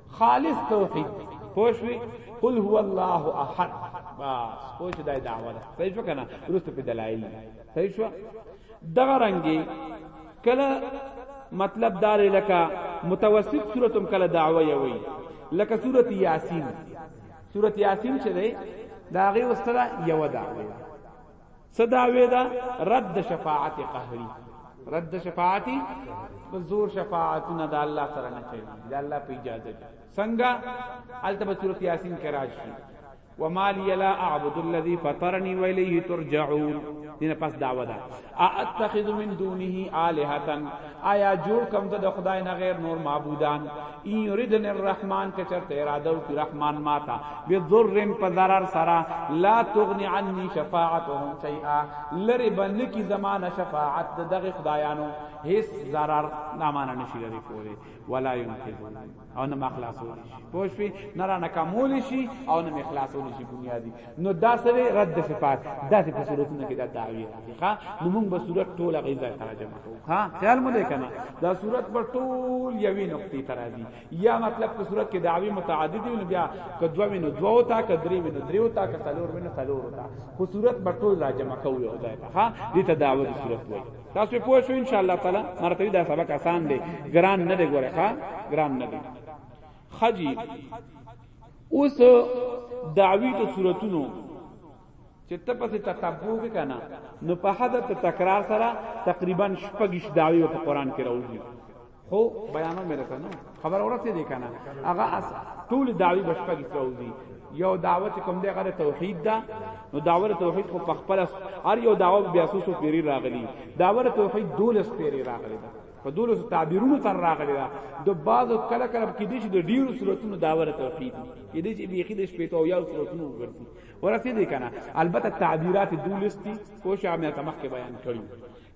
خالص توحید پوښوي قل هو الله احد بس پوښ دای دعوه ده صحیح شو کنه درست په دلایل صحیح شو دغه رنگي کله مطلب دار لکه متوسط صورتم کله دعوه یوي لکه سورۃ یاسین سورۃ یاسین چې ده دا غي وسره یو دعوه صداوی دا رد شفاعت قهری رد شفاعت زور شفاعت نه د الله سره نه کوي د الله په اجازه څنګه التبه سورۃ یاسین کې راشي وما لي لا اعبد الذي فطرني واليه ترجعون دین پس دعوه ده اتخذ من دونه الهه آیا جوړ کم ته د خدای نه غیر نور معبودان ان یریدن الرحمن که چرته اراده او کی رحمان ماتا بذرن په zarar سرا لا تغنی عنی شفاعتهم شیئا لری بند کی زمانه شفاعت دغه خدایانو هیڅ zarar نامانه نشی لري کوله ولا یمکن او نه مخلاصول شي پوه شئ نه را ناکامول شي او نه مخلاصول شي بنیادی نو دا سره رد صفات دا په صورتونو کې دا دعوی راځي ها نو موږ به صورت ټوله غیزه ترجمه کوو ها خیال مو دې کنه دا صورت په ټول یوې نقطې ترازی یا مطلب په صورت کې دعوی متعدد نو بیا کدو وینو دوه تا کدرې وینو دریو تا کڅلور وینو څلور تا خو صورت په ټول راجمه کوو یو ځای ته ها دې ته دعوی صورت وایي تاسو پوه شو ان شاء الله تعالی مرتبه دا سبق آسان دی ګران نه دی ګوره ښا ګران نه دی خجی اوس دعوی ته صورتونو چې ته پسې تتبع کې کنه نو په حد ته تکرار سره تقریبا شپږ دعوی په قران کې راوځي خو بیانو مې راته نو خبر اورته دي کنه هغه ټول دعوی بشپږ سعودي یو دعوت کوم دی غره توحید ده نو داور توحید خو په خپل هر یو دعوت بیا سوسو پیری راغلی داور توحید دولس پیری راغلی ده په دولس تعبیرونو تر راغلی ده د بعض کله کله کې دي چې د ډیرو صورتونو داور توحید کې دي چې بیخي د شپې ته یو صورتونو وګرځي ورته دي کنه البته تعبیرات دولس دي کوشا مې تمخ کې بیان کړی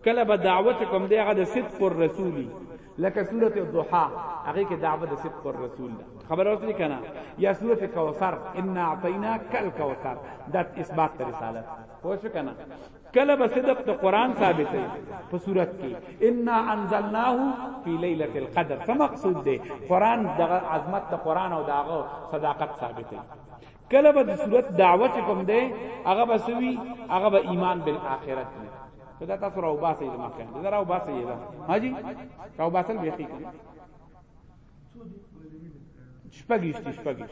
کله به دعوت کوم دی هغه د صدق الرسولی لکه سوره الضحى هغه کې دعوت د صدق الرسول ده خبر اوسې کنه یا سوره کوثر ان اعطینا کل کوثر د اثبات رسالت پوه شو کنه کله به صدق د قران ثابت دی په صورت کې ان انزلناه فی ليله القدر څه مقصود دی قران د عظمت د قران او داغه صداقت ثابت دی کله به د صورت دعوت کوم دی هغه به سوي هغه به ایمان بالآخرت وي دا تاسو راو باسي زما خیال دا راو باسي دا هاجي راو باسل به خي کنه شپږیش شپږیش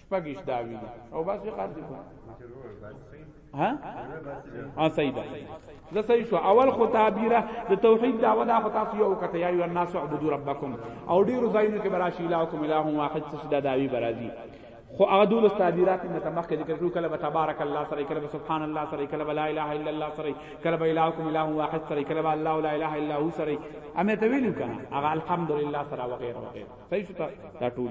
شپږیش دا وی او باسي قرض کوه ها ا صحیح ده زه صحیح شو اول خو تعبیره د توحید دا ودا خو تاسو یو کته یا الناس عبدو ربکم او ډیر زاینو کې براشی الهکم اله واحد څه دا داوی برازي خو هغه دول تعبیرات نه تمخ کې ذکر کړو کله تبارک الله سره کله سبحان الله سره کله لا اله الا الله سره کله الهکم اله واحد سره کله الله لا اله الا هو سره امه ته ویلو کنه هغه الحمدلله سره وغیره وغیره صحیح شو دا ټول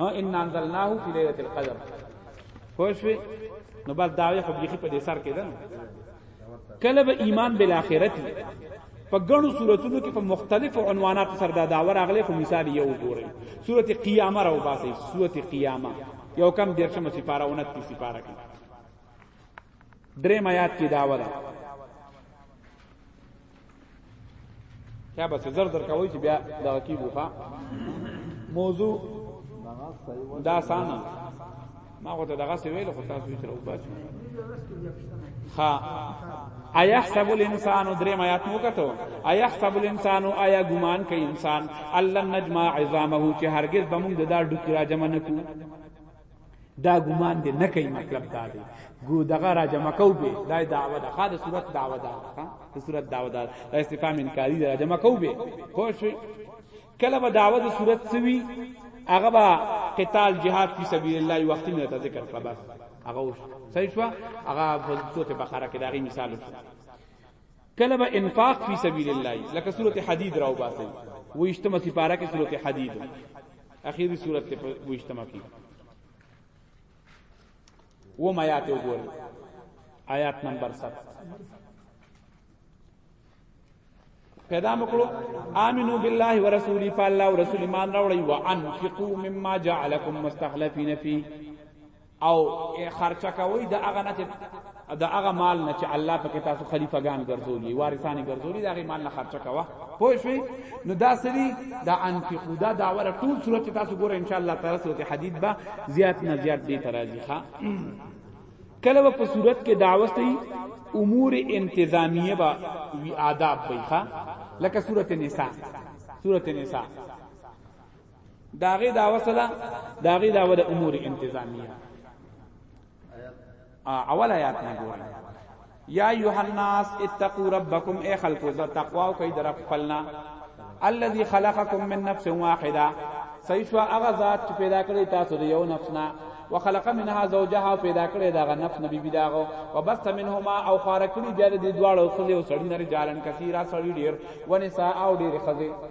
ها ان انزلناه فی ليله القدر خوشوي نو بس داوی خو بيخي په دې سر کې ده کله به ایمان بل اخرت په ګڼو صورتونو کې په مختلفو عنواناتو سره دا داور اغله خو مثال یو ګوري سورته قیامه راو باسي سورته قیامه یو کم دیرشمه سپاره 29 سپاره کې دریم آیات کې داوا ده یا بس زر در کوي چې بیا دا کی بوخا موضوع دا سانا ما غوته دغه څه ویل خو تاسو یې تر وباس ها ايحسب الانسان درې آیات مو کتو ايحسب الانسان آیا ګمان کوي انسان الله نجمع عظامه چې هرگز بمونږ د دا ډوکی را جمع نکو دا ګمان دې نه کوي مطلب دا دی ګو دغه را جمع کو به دا دعوه ده خاله صورت دعوه ده ها صورت دعوه ده دا استفهام انکاری را جمع کو به خو شي کله به دعوه د صورت سوي هغه با قتال جهاد فی سبیل الله وخت نه ته ذکر کړه بس هغه صحیح شو هغه په سورته بقره کې دا غي مثال شو کله به انفاق فی سبیل الله لکه سورته حدید راو باسي و اجتماع سپاره کې سورته حدید اخیری سورته په و اجتماع کې و ما یات وګور آیات نمبر 7 پیدا مکړو امنو بالله ورسولی فالله ورسول ایمان راوړی وانفقوا مما جعلکم مستخلفین فی او خرچه کوي د هغه نه چې د هغه مال نه چې الله پکې تاسو خلیفہ ګان ګرځولي وارثان ګرځولي دا غي مال نه خرچه کوه پوه شئ نو دا سری دا انفقو دا دا ور ټول صورت تاسو ګوره ان شاء الله تعالی صورت حدید با زیات نه زیات دی ترازی ښا کله په صورت کې دعوتي امور انتظامیه با وی آداب وی ښا لکه صورت نساء صورت نساء داغي داوا سره داغي داوا د امور انتظامیه اول آیات نه ګورم یا ایها الناس اتقوا ربکم ای خلقو ز تقوا او کید رب خپلنا الذي خلقکم من نفس واحده سیشو هغه ذات چې پیدا کړی تاسو د یو نفس نه وخلق منها زوجها پیدا کړی دا نفس نبی بی داغو وبست منهما او خارکړي بیا د دواړو خلی او سړی نه جالن کثیره سړی ډیر ونساء او ډیر خزی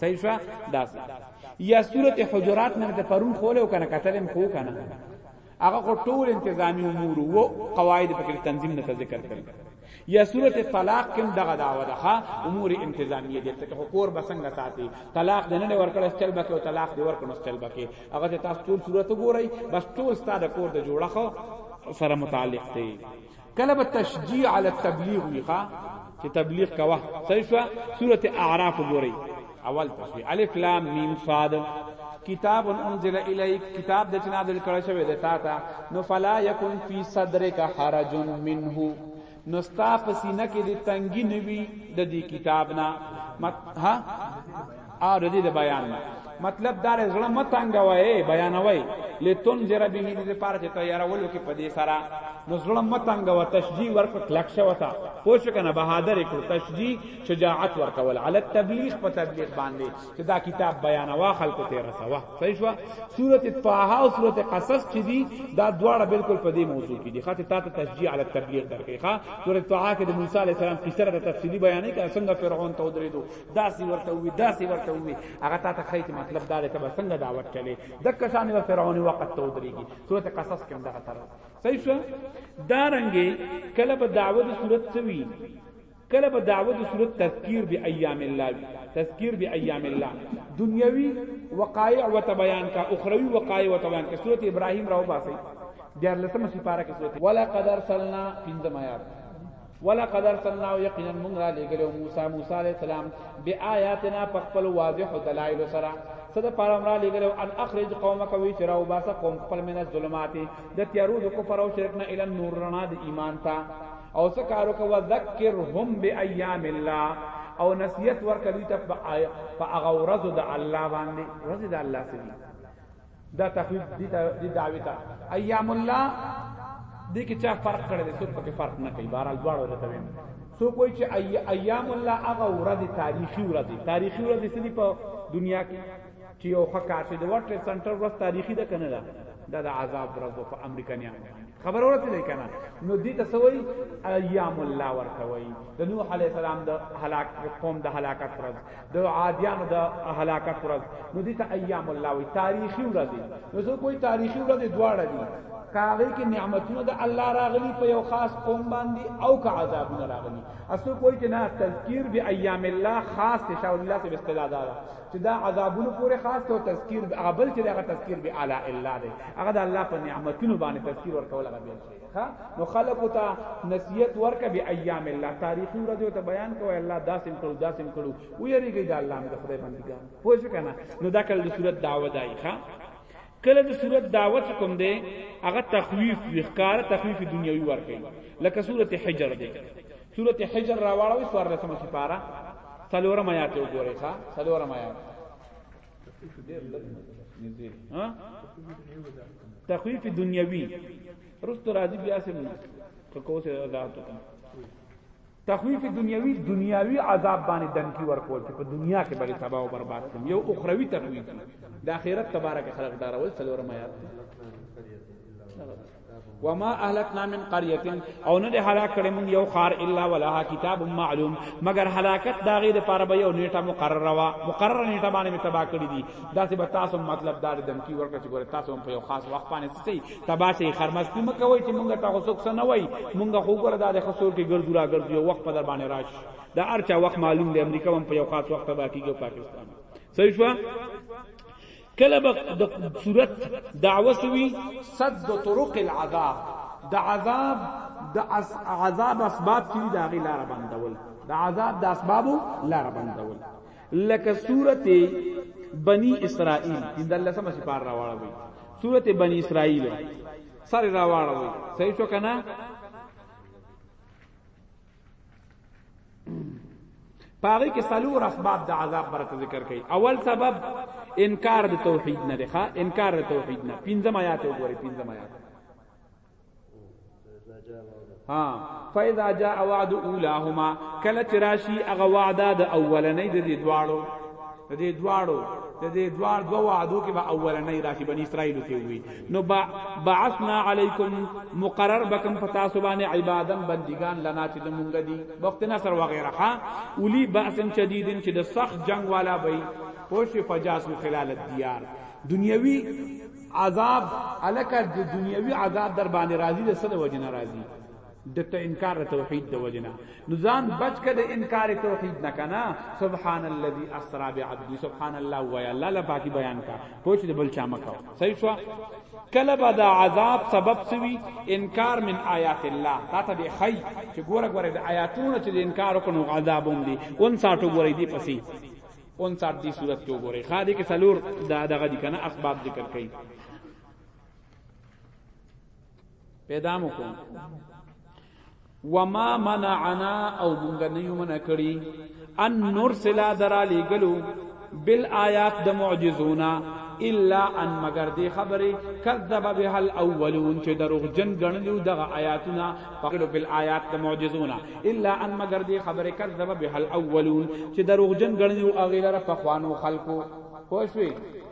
صحیح شو دا یا سورته حجرات نه ته پرون خوله وکنه کتلم خو کنه هغه خو ټول انتظامی امور وو قواعد پکې تنظیم نه ذکر کړل یا صورت طلاق کوم دغه داوا ده امور انتظامیه دي ته حکور بسنګ ساتي طلاق د نه ورکړ چل بکه او طلاق دی ورکړ چل بکه هغه ته تاسو ټول صورت ګورئ بس ټول ستاده کور د جوړه خو سره متعلق دی کله به تشجیع علی التبلیغ وی ښا چې تبلیغ کوه صحیح شو سوره اعراف ګورئ اول تشریح الف لام میم صاد کتاب انزل الیک کتاب د نازل کړه شوی د تا ته نو فلا یکن فی صدرک حرج منه نو ستا پسینه کې د تنګی نوی د دې کتاب نه ها او د دې د بیان نه مطلب دا زړه متنګ وای بیانوي لتنذر به دې لپاره چې تیارولو کې پدې سره نو زړه متنګ و تشجیع ورک کلک شو تا پوښ کنه بهادر کړ تشجیع شجاعت ورکول علی التبلیغ په تبلیغ باندې چې دا کتاب بیانوا خلکو ته رسوا صحیح شو سورته طه او سورته قصص چې دي دا دواړه بالکل په دې موضوع کې دي خاطر تا ته تشجیع علی التبلیغ درکې ښا سورته طه کې د موسی علی السلام قصه ته تفصیلی بیانې کې څنګه فرعون ته ودرېدو داسې ورته وي داسې ورته وي هغه تا ته خی چې مطلب دا دی ته به څنګه دعوت چلې د کسانې به فرعون وخت ته ودرېږي سورته قصص کې دغه تر صحیح شو دا رنګې کله به دعوت صورت څه وي کله به دعوت صورت تذکیر به ایام الله وی تذکیر به ایام الله دنیوي وقایع و بیان کا اخروی وقایع و بیان کا سورته ابراهیم راو باسي دیار لسمه سپاره کې سورته ولا قدر سلنا پنځم آیات ولقد ارسلنا یقینا من را لګلو موسی موسی علیہ السلام بیااتنا فخپل واضح دلائل سرا صد پرم را لګلو ان اخرج قومک وی چراو باس قوم خپل من الظلمات د تیارو د کفر او شرک نه ال نور رڼا د ایمان تا او سکارو کو ذکرهم بایام الله او نصیحت ورکړی ته په هغه ورځ د الله باندې ورځ د الله سره دا تخویب دي ته دي دعوی ته ایام الله دې کې چا فرق کړی دی څوک پکې فرق نه کوي بهرال دواړو ته ویم سو کوئی چې ای ایام الله هغه ورځ تاریخي ورځ تاریخي ورځ سړي په دنیا کې چې یو ښه کار شي د ورټ سنټر ورځ تاریخي ده کنه دا د عذاب ورځ په امریکایانو خبر ورته دی کنه نو دې ته سوي ایام الله ورته وي د نوح علی السلام د هلاک قوم د هلاکت ورځ د عادیانو د هلاکت ورځ نو دي ته ایام الله وی تاریخي ورځ نو زه کوئی تاریخي ورځ دواړه دي کاغی کې نعمتونه د الله راغلي په یو خاص قوم باندې او که عذابونه راغلي اسو کوئی چې نه تذکیر به ایام الله خاص ته شاو الله سب استدلال دا چې دا عذابونه پورې خاص ته تذکیر به غبل چې دا تذکیر به اعلی الله دی هغه د الله په نعمتونو باندې تذکیر ورکول غبل شي ښه نو خلکو ته نصیحت ورکه به ایام الله تاریخي ورځو ته بیان کوي الله داسم کړو داسم کړو و یریږي د الله نه د خدای بندګان پوه شو کنه نو دا کله د صورت دعوه دای ښه کله د صورت دعوه چې کوم دی هغه تخویف وکړه تخویف دنیوي ورکړي لکه صورت حجر دی صورت حجر راوړوي سوار لسمه سپاره سلورم آیات وګورئ ښا سلورم آیات تخویف دنیوی رست راضی بیا سم نو کو سے ذات تخویف دنیوی دنیاوی عذاب باندې دمکی ورکول چې په دنیا کې بری تباہ او برباد کړي یو اخروی تخویف د اخرت تبارک خلق دارول څلورم آیات وما اهلكنا من قريه او نه ده هلاک کړي مون یو خار الا ولها کتاب معلوم مگر هلاکت دا غي د پاره به یو نیټه مقرر وا مقرر نیټه باندې تبا کړی دي دا څه به تاسو مطلب دار دم کی ورکه چې ګوره تاسو په یو خاص وخت باندې څه تبا شي خرمس کی مکوي چې مونږ تاسو څوک نه وای مونږ خو ګوره دا د خسور کې ګرځو را ګرځو یو وخت په در باندې راشي دا ارچا وخت معلوم دی امریکا هم په یو خاص وخت تبا کیږي پاکستان صحیح شو کله به د صورت دعوه څه وي؟ سد طرق العذاب، د عذاب د عذاب اسباب چې د هغې لاره بندول، د عذاب د اسبابو لاره بندول، لکه صورت بنی اسرائیل پنځلسمه سپاره راواړوي، صورت بنی اسرائیل سره راواړوي، صحیح شو که نه؟ پاره کې سلور اسباب د عذاب برت ذکر کړي اول سبب انکار د توحید نه دی ښا انکار د توحید نه پنځم آیات وګورئ پنځم آیات ها فاذا جاء وعد اولاهما کله تراشی اغه وعده د اولنې د دې دواړو د دې دواړو د دې دوار دو وعدو کې به اولنې راشي بنی اسرائیل کې وي نو با بعثنا علیکم مقرر بکم پتا سبحانه عبادن بندگان لنا چې د مونږ دي وخت نصر وغیرہ ها ولی باسن شدیدن چې د سخت جنگ والا وي پوش فجاسو خلال الديار دنیوي عذاب الکه د دنیوي عذاب در باندې راضي د سره وجنه راضي د ته انکار توحید د وجنا نو ځان بچ کړه د انکار توحید نه کنا سبحان الذي اسرا بعبدي سبحان الله ويا الله لا باقی بیان کا پوچ د بل چا مکو صحیح شو کله به دا عذاب سبب سوي انکار من آیات الله تا ته به خی چې ګوره ګوره د آیاتونو چې انکار وکړو عذاب هم دي اون ساټو ګوره دي پسې اون ساټ دي صورت کې ګوره خاله کې سلور دا دغه دي کنه اسباب ذکر کړي پیدا مو کوم وما منعنا او مونږ نه یو منع کړی ان نرسل درالی گلو بالآیات د معجزونا الا ان مگر دی خبره کذب بها الاولون چې دروغ جن غنلیو دغه آیاتونه پکړو بل آیات د معجزونا الا ان مگر دی خبره کذب بها الاولون چې دروغ جن غنلیو اغیلره په خوانو خلقو خوښوي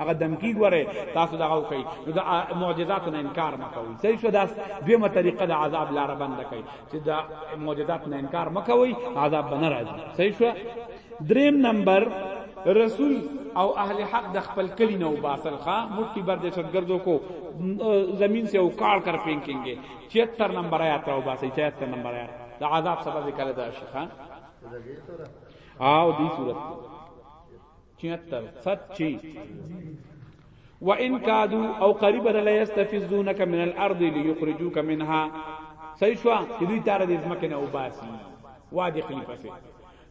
هغه دمکی ګوره تاسو دغه وکي نو د معجزات نه انکار مکوئ صحیح شو داس دیمه طریقه د عذاب لار بند کړي چې د معجزات نه انکار مکوئ عذاب بنه راځي صحیح شو دریم نمبر رسول او اهل حق د خپل کلی نو باسل خا مټی بر دهشتګردو کو زمین سے اوکاړ کر پینکینګه 76 نمبر آیات او باسي 76 نمبر آیات د عذاب سبب ذکر ده شیخان او دی صورت چیتر ست چی و ان کادو او قریب لا یستفزونک من الارض لیخرجوک منها صحیح شو چې دوی تاره د ځمکې نه وباسي وادي خلیفه سي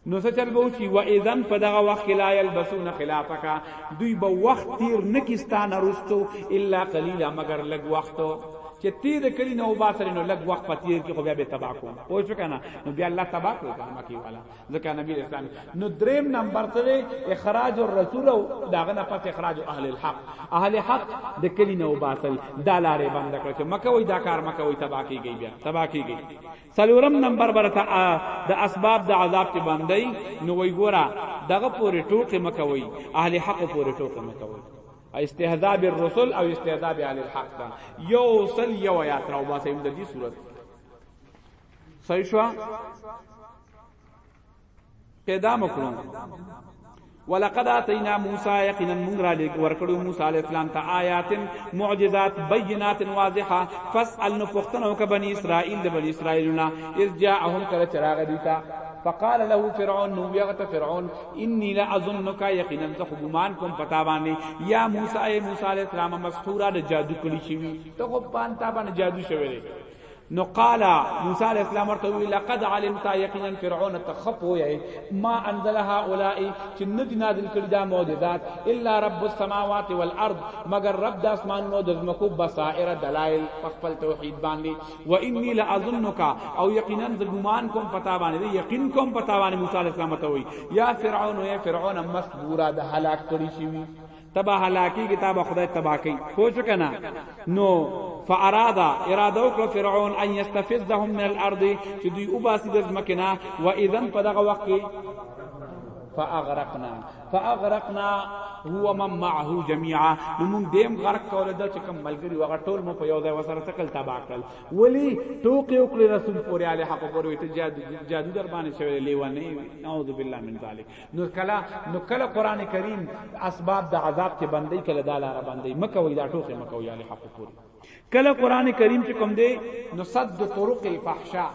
نو څه چل بوچی و اذن په دغه وخت لا یلبسون خلافک دوی به وخت تیر نکستان رستو الا قلیلا مگر لګ وختو چې تی د کلی نه وباسل نو لګ وخت پتیر کې خو بیا به تباکو پوه شو کنه نو بیا الله تباکو کنه مکی والا ځکه نبی اسلام نو دریم نمبر څه دی اخراج الرسول او داغه نه پس اخراج اهل الحق اهل حق د کلی نو باسل دا لارې بند کړ چې مکه وای دا کار مکه وای تبا کیږي بیا تبا کیږي سلورم نمبر برته د اسباب د عذاب ته باندې نو وای ګورا دغه پورې ټوکې مکه وای اهل حق پورې ټوکې مکه وای استهزاء بالرسل او استهزاء باهل الحق دا یو سل یو آیات راو باسه د دې صورت صحیح شو پیدا مکړو ولقد اتینا موسی یقینا موږ را لیک ورکړو موسی علی السلام ته آیات معجزات بینات واضحه فاسال نو پختنو ک بنی اسرائیل د بنی اسرائیلنا اذ جاءهم کله چراغ دیتا فقال له فرعون نو یغت فرعون انی لا اظنک یقینا ته ګمان کوم پتا باندې یا موسی ای موسی علیہ السلام مسحورا د جادو کړی شوی ته خو پان تا باندې جادو شوی نو قال موسی علیہ السلام ورته وی لقد علمت یقینا فرعون تخفو یی ما انزل هؤلاء چې ندی نازل کړی دا معجزات الا رب السماوات والارض مگر رب د اسمانونو د زمکو بصائر دلائل خپل توحید باندې و انی لاظنک او یقینا ز ګمان کوم پتا باندې یقین کوم پتا باندې موسی علیہ السلام ته وی یا فرعون یا فرعون مسبورا د هلاک کړی شوی تبا هلاکی کتاب خدای تبا کوي پوښ کنا نو فارادا اراده وکړه فرعون ان يستفزهم من الارض چې دوی وباسي د مکنا و اذن په دغه وخت کې فاغرقنا فاغرقنا هو من معه جميعا نو موږ دیم غرق کول د چې کوم ملګری وغه ټول مو په یو ځای وسره تکل تبا کړل ولی ټوکی وکړي رسول پورې علی حق پورې ته جادو جادو در باندې شوی لیوانه اعوذ بالله من ذلک نو کلا نو کلا قران کریم اسباب د عذاب کې بندي کله د لار بندي مکه وې دا ټوخه مکه وې علی حق پوری کلا قران کریم چې کوم دی نو صد طرق الفحشاء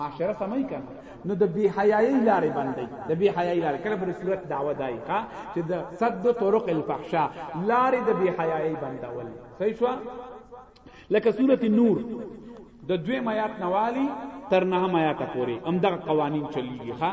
معاشره سمای کنه نو د بی حیاي لارې باندې د بی حیاي لارې کله پر صورت دعوه دای ښا چې د صد طرق الفحشاء لارې د بی حیاي باندې ول صحیح شو لکه سورته نور د دوی میات نوالی تر نه میات پورې هم دغه قوانین چلیږي ښا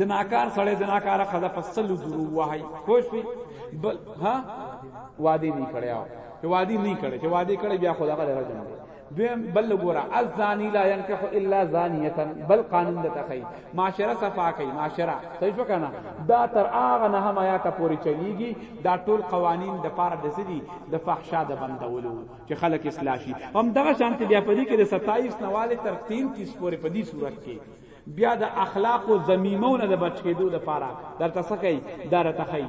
زناکار سړی زناکار خزه په سلو زرو وای خوش وی بل ها وادي نه کړی او چې وادي نه کړی چې وادي کړی بیا خدا غل رجم دی دویم بل ګورا الزانی لا ينكح الا زانیه بل قانون د تخی معاشره صفا کوي معاشره صحیح شو کنه دا تر اغه نه هم آیات پوری چلیږي دا ټول قوانین د پاره د سدي د فحشا د بندولو چې خلک اصلاح شي هم دغه شانته بیا پدی کې د 27 نواله تر 33 پورې پدی صورت کې بیا د اخلاق او زمیمو نه د بچ کېدو لپاره درته څه کوي دا راته ښیي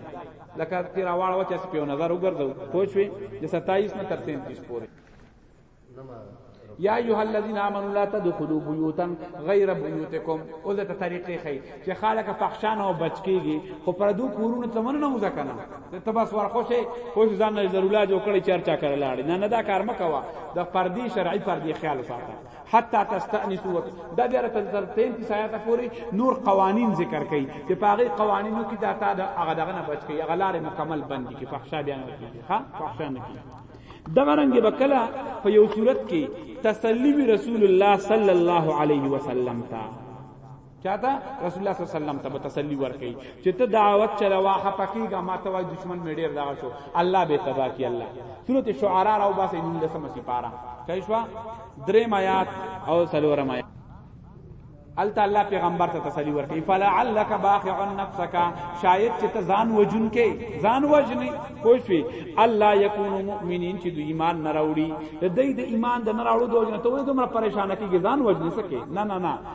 لکه چې راواړه و چې په نظر وګرځو پوه شوې د 27 نه تر 33 پورې یا ایها الذین آمنوا لا تدخلوا بیوتا غیر بیوتکم او دغه طریقې خي چې خالق فحشان او بچ کیږي خو پر دو کورونو ته مننه وځه کنه ته تبس ور خوشې خوش ځان نه ضرورلا جو کړی چرچا کړل نه نه دا کار مکوا د پردي شرعي پردي خیال ساته حتی تستأنسو وقت دا بیا تر 33 آیات پورې نور قوانین ذکر کړي چې پاغي قوانینو کې دا تا د هغه دغه نه بچ کړي هغه لارې مکمل بند کړي فحشا بیان کړي ها فحشا نه کړي دغه رنګ بکلا په یو صورت کې تسلیم رسول الله صلی الله علیه وسلم ته چاته رسول الله صلی الله علیه وسلم ته تسلی ورکړي چې ته دعوت چلا واخه پکېګه ما ته وای دشمن مې ډیر دا شو الله به تبا کی الله سورته شعراء راو باسه نن له سم سپارا کایشوا درې آیات او سلورم آیات الته الله پیغمبر ته تسلی ورکړي فلعلک باخع نفسک شاید چې ته ځان وجن کې ځان وجنې کوئی شي الله یکون مؤمنین چې د ایمان نه راوړي د دې د ایمان د نه راوړو دوه نه ته دومره پریشان کیږي ځان وجنې سکے نه نه نه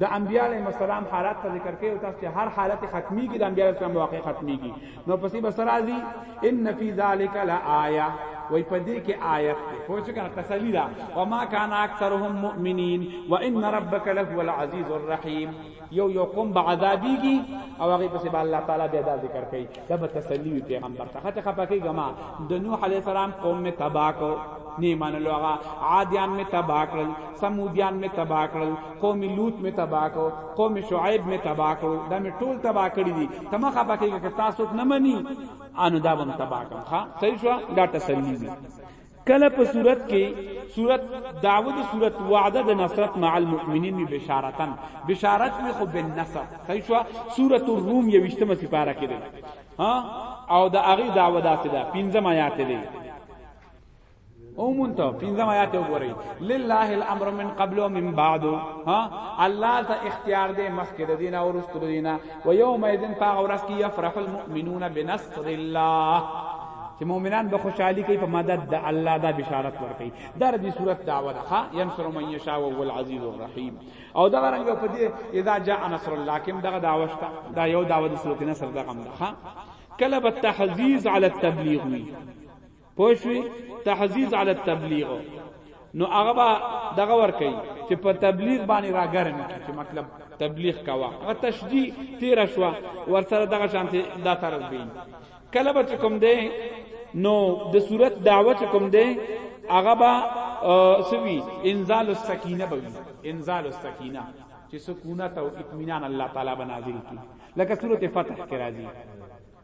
د انبیاء علیهم السلام حالات ته ذکر کوي او تاسو چې هر حالت ختمي کې د انبیاء علیهم السلام واقع ختمي کې نو پسې بس راځي ان فی ذلک لآیه وای پدې کې آیت دی پوه شو کنه تسلی ده و ما کان اکثرهم مؤمنین و ان ربک لهو العزیز الرحیم یو یو قوم به عذابیږي او هغه پسې به الله تعالی بیا دا ذکر کوي دا به تسلی وي پیغمبر ته خطه خپکه ګما د نوح علی السلام قوم می تباہ کو نیمان لوغا عادیان می تباہ کړل سمودیان می تباہ کړل قوم لوط می تبا کو قوم شعیب می تبا کړو دا می ټول تبا کړی دي تما خپه کیږي که تاسو نه منی انو دا بم تبا کم ها صحیح شو دا تسلی دي کله په صورت کې صورت داود صورت وعده د نصرت مع المؤمنین بشارتن بشارت می خو بالنصر صحیح شو سورۃ الروم یوشتمه سپاره کې ده ها او د هغه دعوه داسې ده پنځم آیات دی او مونږ ته پنځم آیات وګورئ لله الامر من قبل ومن بعد ها الله ته اختیار دی مخکې د دینه او رسول دینه و یوم اذن فاغرس کی یفرح المؤمنون بنصر الله چې مؤمنان به خوشحالي کوي په مدد د الله دا بشارت ورکړي دا د صورت دعوه ده ها ينصر من يشاء وهو العزيز الرحيم او دا رنګ په دې اذا جاء نصر الله کوم دغه دعوه شته دا یو دعوه د صورت نصر دغه هم ده ها کله به تحزيز على التبلیغ وي پوښوي تحزیز علی التبلیغ نو هغه با دغه ور کوي چې په تبلیغ باندې راګرم کی چې مطلب تبلیغ کوا هغه تشجیع تیر شو ور سره دغه شانته دا طرز به کله به کوم دی نو د صورت دعوه چې کوم دی هغه با سوي انزال السکینه به انزال السکینه چې سکونت او اطمینان الله تعالی بنازل کی لکه سورته فتح کې راځي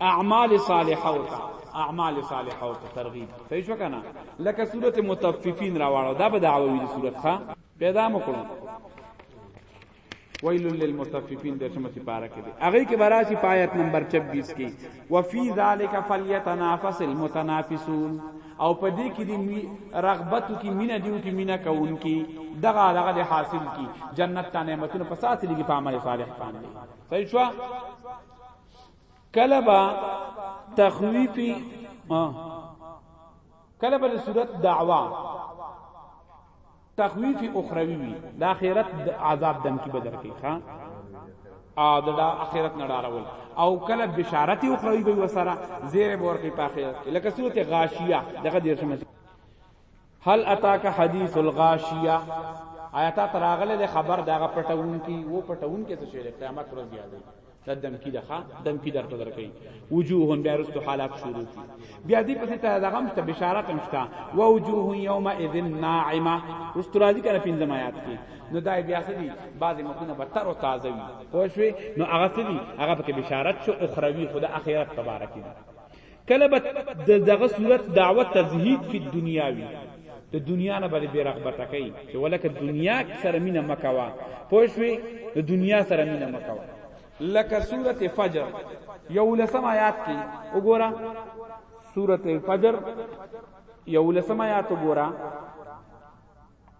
اعمال صالحه او اعمال صالحه او ترغیب صحیح شو کنه لکه سوره متففین راوړو دا به دعوی دی سوره ښا پیدا مکړو ویل للمتففین د شمه سپاره کې دی هغه کې براشي پایت نمبر 26 کې وفي ذالک فلیتنافس المتنافسون او په دې کې دی رغبت کې مینه دیو کې مینه کوون کې دغه دغه حاصل کې جنت ته نعمتونه په ساتلې کې په عمل صالح باندې صحیح شو کله با تخویفی کله به صورت دعوا تخویف اخروی وی د اخرت عذاب دم کی بدر کی ها ا د اخرت نه ډارول او کله بشارت اخروی به وسره زیر بور کی په اخرت لکه صورت غاشیه دغه دیر شمه هل اتاک حدیث الغاشیه آیات تراغله د خبر داغه پټون کی وو پټون کې څه شي قیامت ورځ یادې دا دمکی ده ښا دمکی درته درکې وجوه بیا رستو حالات شروع کی بیا دې پسې ته دغه مست بشارت مشتا و وجوه یوم اذن ناعمه رستو راځي کنه پنځم آیات کې نو دا بیا سدي بعض مخونه به تر او تازه وي خو شوي نو هغه سدي هغه پکې بشارت شو اخروی خدا اخرت تبارک دی کله به د دغه صورت دعوه تزهید فی الدنیا وی د دنیا نه باندې بیرغبته کوي چې ولکه دنیا سره مینه مکوا پوښوي د دنیا سره مینه مکوا لکه سوره فجر یو لسم آیات کې وګوره سوره فجر یو لسم آیات وګوره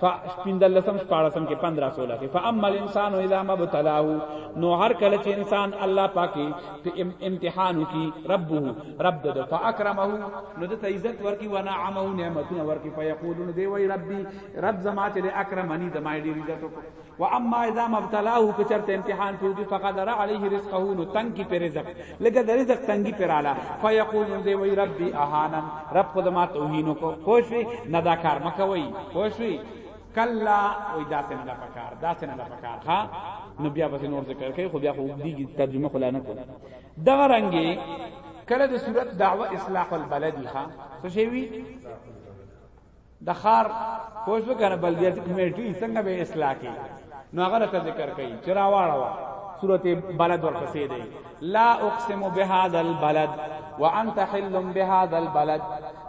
فشپندلسم شپارسم کې 15 16 کې فاما الانسان اذا ما ابتلاه نو هر کله چې انسان الله پاکي په امتحان کی ربه رب د فاکرمه نو د عزت ورکی و نعمه نعمتونه ورکی فیقولون دی وی ربي رب زما چې اکرمنی زما ډیر عزت وکړ واما اذا مبتلاه که چرته امتحان پیو کی فقدر علیه رزقه نو تنگ کی پر رزق لکه د رزق تنگی پر اعلی فیقول دی وی ربی اهانن رب خود ما توهینو کو خوشی ندا کار مکوی خوشی کلا وای دا څنګه دا پکار دا څنګه دا پکار ها نو بیا به نور ذکر کوي خو بیا خو دیږي ترجمه خلا نه کو دا رنګي کله د صورت دعوه اصلاح البلد ها څه شي وی د خار کوس وکنه بلدیات کمیټي څنګه به اصلاح کی نو هغه ته ذکر کوي چې راواړه وا سورته بلد ورپسې دی لا اقسم بهذا البلد وانت حل بهذا البلد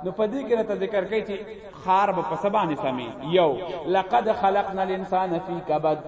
نو پدې کې راته ذکر کوي چې خار به په سبانه سمي یو لقد خلقنا الانسان فی کبد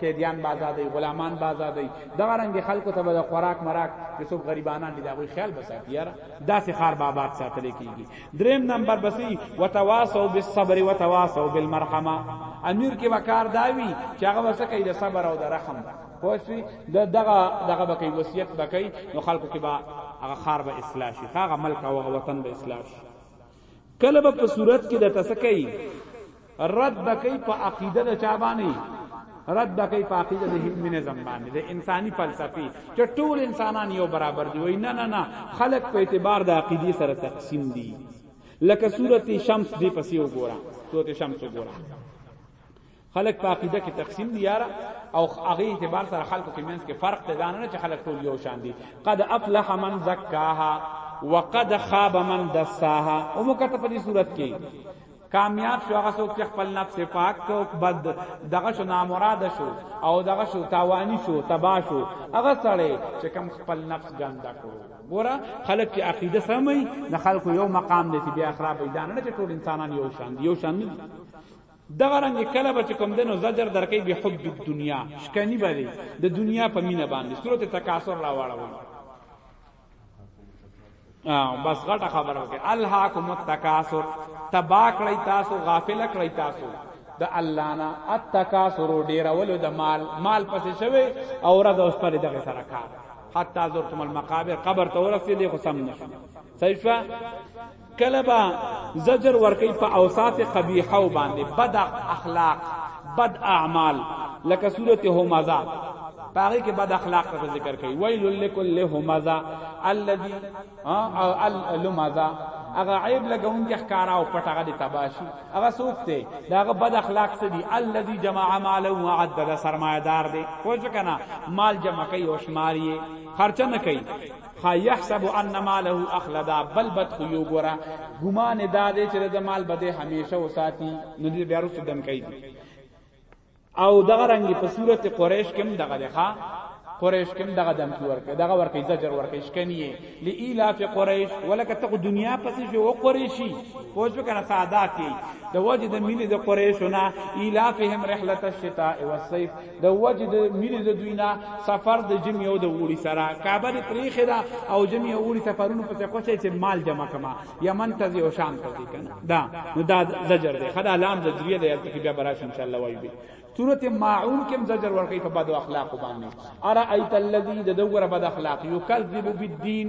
قیدیان به آزادوي غلامان به آزادوي دغه رنګ خلکو ته به د خوراک مراک چې څوک غریبانان دي د هغوی خیال به ساتي یاره داسې ښار به آباد ساتلی کېږي دریم نمبر بسي وتواصو بالصبر وتواصو بالمرحمه امیر کې به کار دا وي چې هغه به څه کوي د صبر او د رحم پوه شوي د دغه دغه به کوي وصیت به کوي نو خلکو کې به هغه ښار به اصلاح شي هغه ملک او هغه وطن به اصلاح شي کله به په صورت کې د تسکې رد بکې په عقیده د چا باندې رد بکې په عقیده د هیومنزم باندې د انساني فلسفي چې ټول انسانان یو برابر دي وای نه نه نه خلق په اعتبار د عقیده سره تقسیم دي لکه سورته شمس دی پسې وګوره سورته شمس وګوره خلق په عقیده کې تقسیم دي یاره او هغه اعتبار سره خلکو کې مینس کې فرق ته ځان نه چې خلک ټول یو شان دي قد افلح من زکاها وقد خاب من دساها او مکته په دې صورت کې کامیاب شو هغه څوک چې خپل نفس پاک کو بد دغه شو نامراد شو او دغه شو تاوانی شو تبا شو هغه سړی چې کم خپل نفس ګنده کو ګوره خلک چې عقیده سمي نه خلکو یو مقام دی چې بیا خراب ایدان نه چې ټول انسانان یو شان یو شان نه دغه رنګ کله به کوم دنو زجر درکې به حب الدنیا شکنی باندې د دنیا په مینه باندې سورته تکاثر را واړو او بس غټه خبره وکړه الهاکم التکاثر تبا کړی تاسو غافل کړی تاسو د الله نه التکاثر ډیرولو د مال مال پسې شوی او ورځ اوس پر دغه سره کار حتا زرتم المقابر قبر ته ورسېدې خو سم نشو صحیح کله به زجر ورکی په اوصاف قبیحه او باندې بد اخلاق بد اعمال لکه سورته همزه پاره کې بد اخلاق ته ذکر کوي ویل لکل همزه الذي او المزه هغه عیب لګون کې ښکارا او پټغه دي تباشي هغه سوکته داغه بد اخلاق سدي الذي جمع ماله وعدد سرمایدار دي پوه کنه مال جمع کوي او شماري خرچه نه کوي خا يحسب ان ماله اخلدا بل بد خو یو ګورا ګمان دا دې چې د مال بده همیشه وساتي نو دې بیا رسو دم کوي او دغه رنګ په صورت قریش کې هم دغه ښا قریش کوم دغه دم کی ورکه دغه ورکه زجر ورکه شکنیه لیلا فی قریش ولکه ته دنیا پسې شو او قریشی پوه شو کنه سادات دی د وجه د مینې د قریشونه ایلا فهم رحلت الشتاء والصيف د وجه د مینې د دوی نه سفر د جمع او د وړي سره کعبه د پریخه ده او جمع او وړي سفرونه په څه چې مال جمع کما یمن ته او شام ته کنه دا نو دا زجر دی خدا لام زجریه دی چې بیا براش ان شاء الله وایي سورته ماعون کې زجر ورکړي په بد اخلاق باندې ارا ایت الذی د دوره بد اخلاق یکذب بالدین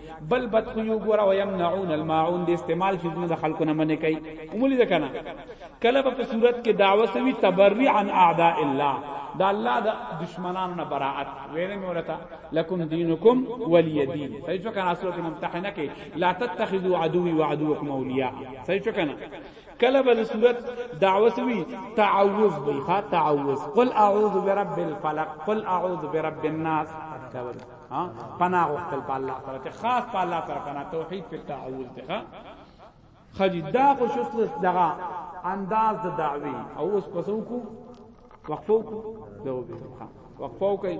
بل بد خو یو ګور او یمنعون الماعون د استعمال شي د خلکو نه منې کوي عمومي ده کنه کله په صورت کې دعوه سوي تبرئ عن اعداء الله دا الله د دشمنانو نه براءت ویلې مولتا لکم دینکم ولی دین صحیح شو کنه سورۃ الممتحنه کې لا تتخذوا عدوی وعدوکم اولیاء صحیح شو کنه کله بل صورت دعوه سوی تعوذ به تعوذ قل اعوذ برب الفلق قل اعوذ برب الناس ها پناه غوښتل په الله سره ته خاص په الله سره پناه توحید په تعوذ ته خجی دا خو شست دغه انداز د دعوی او اوس پسو کو وقفو کو لو به وقفو کوي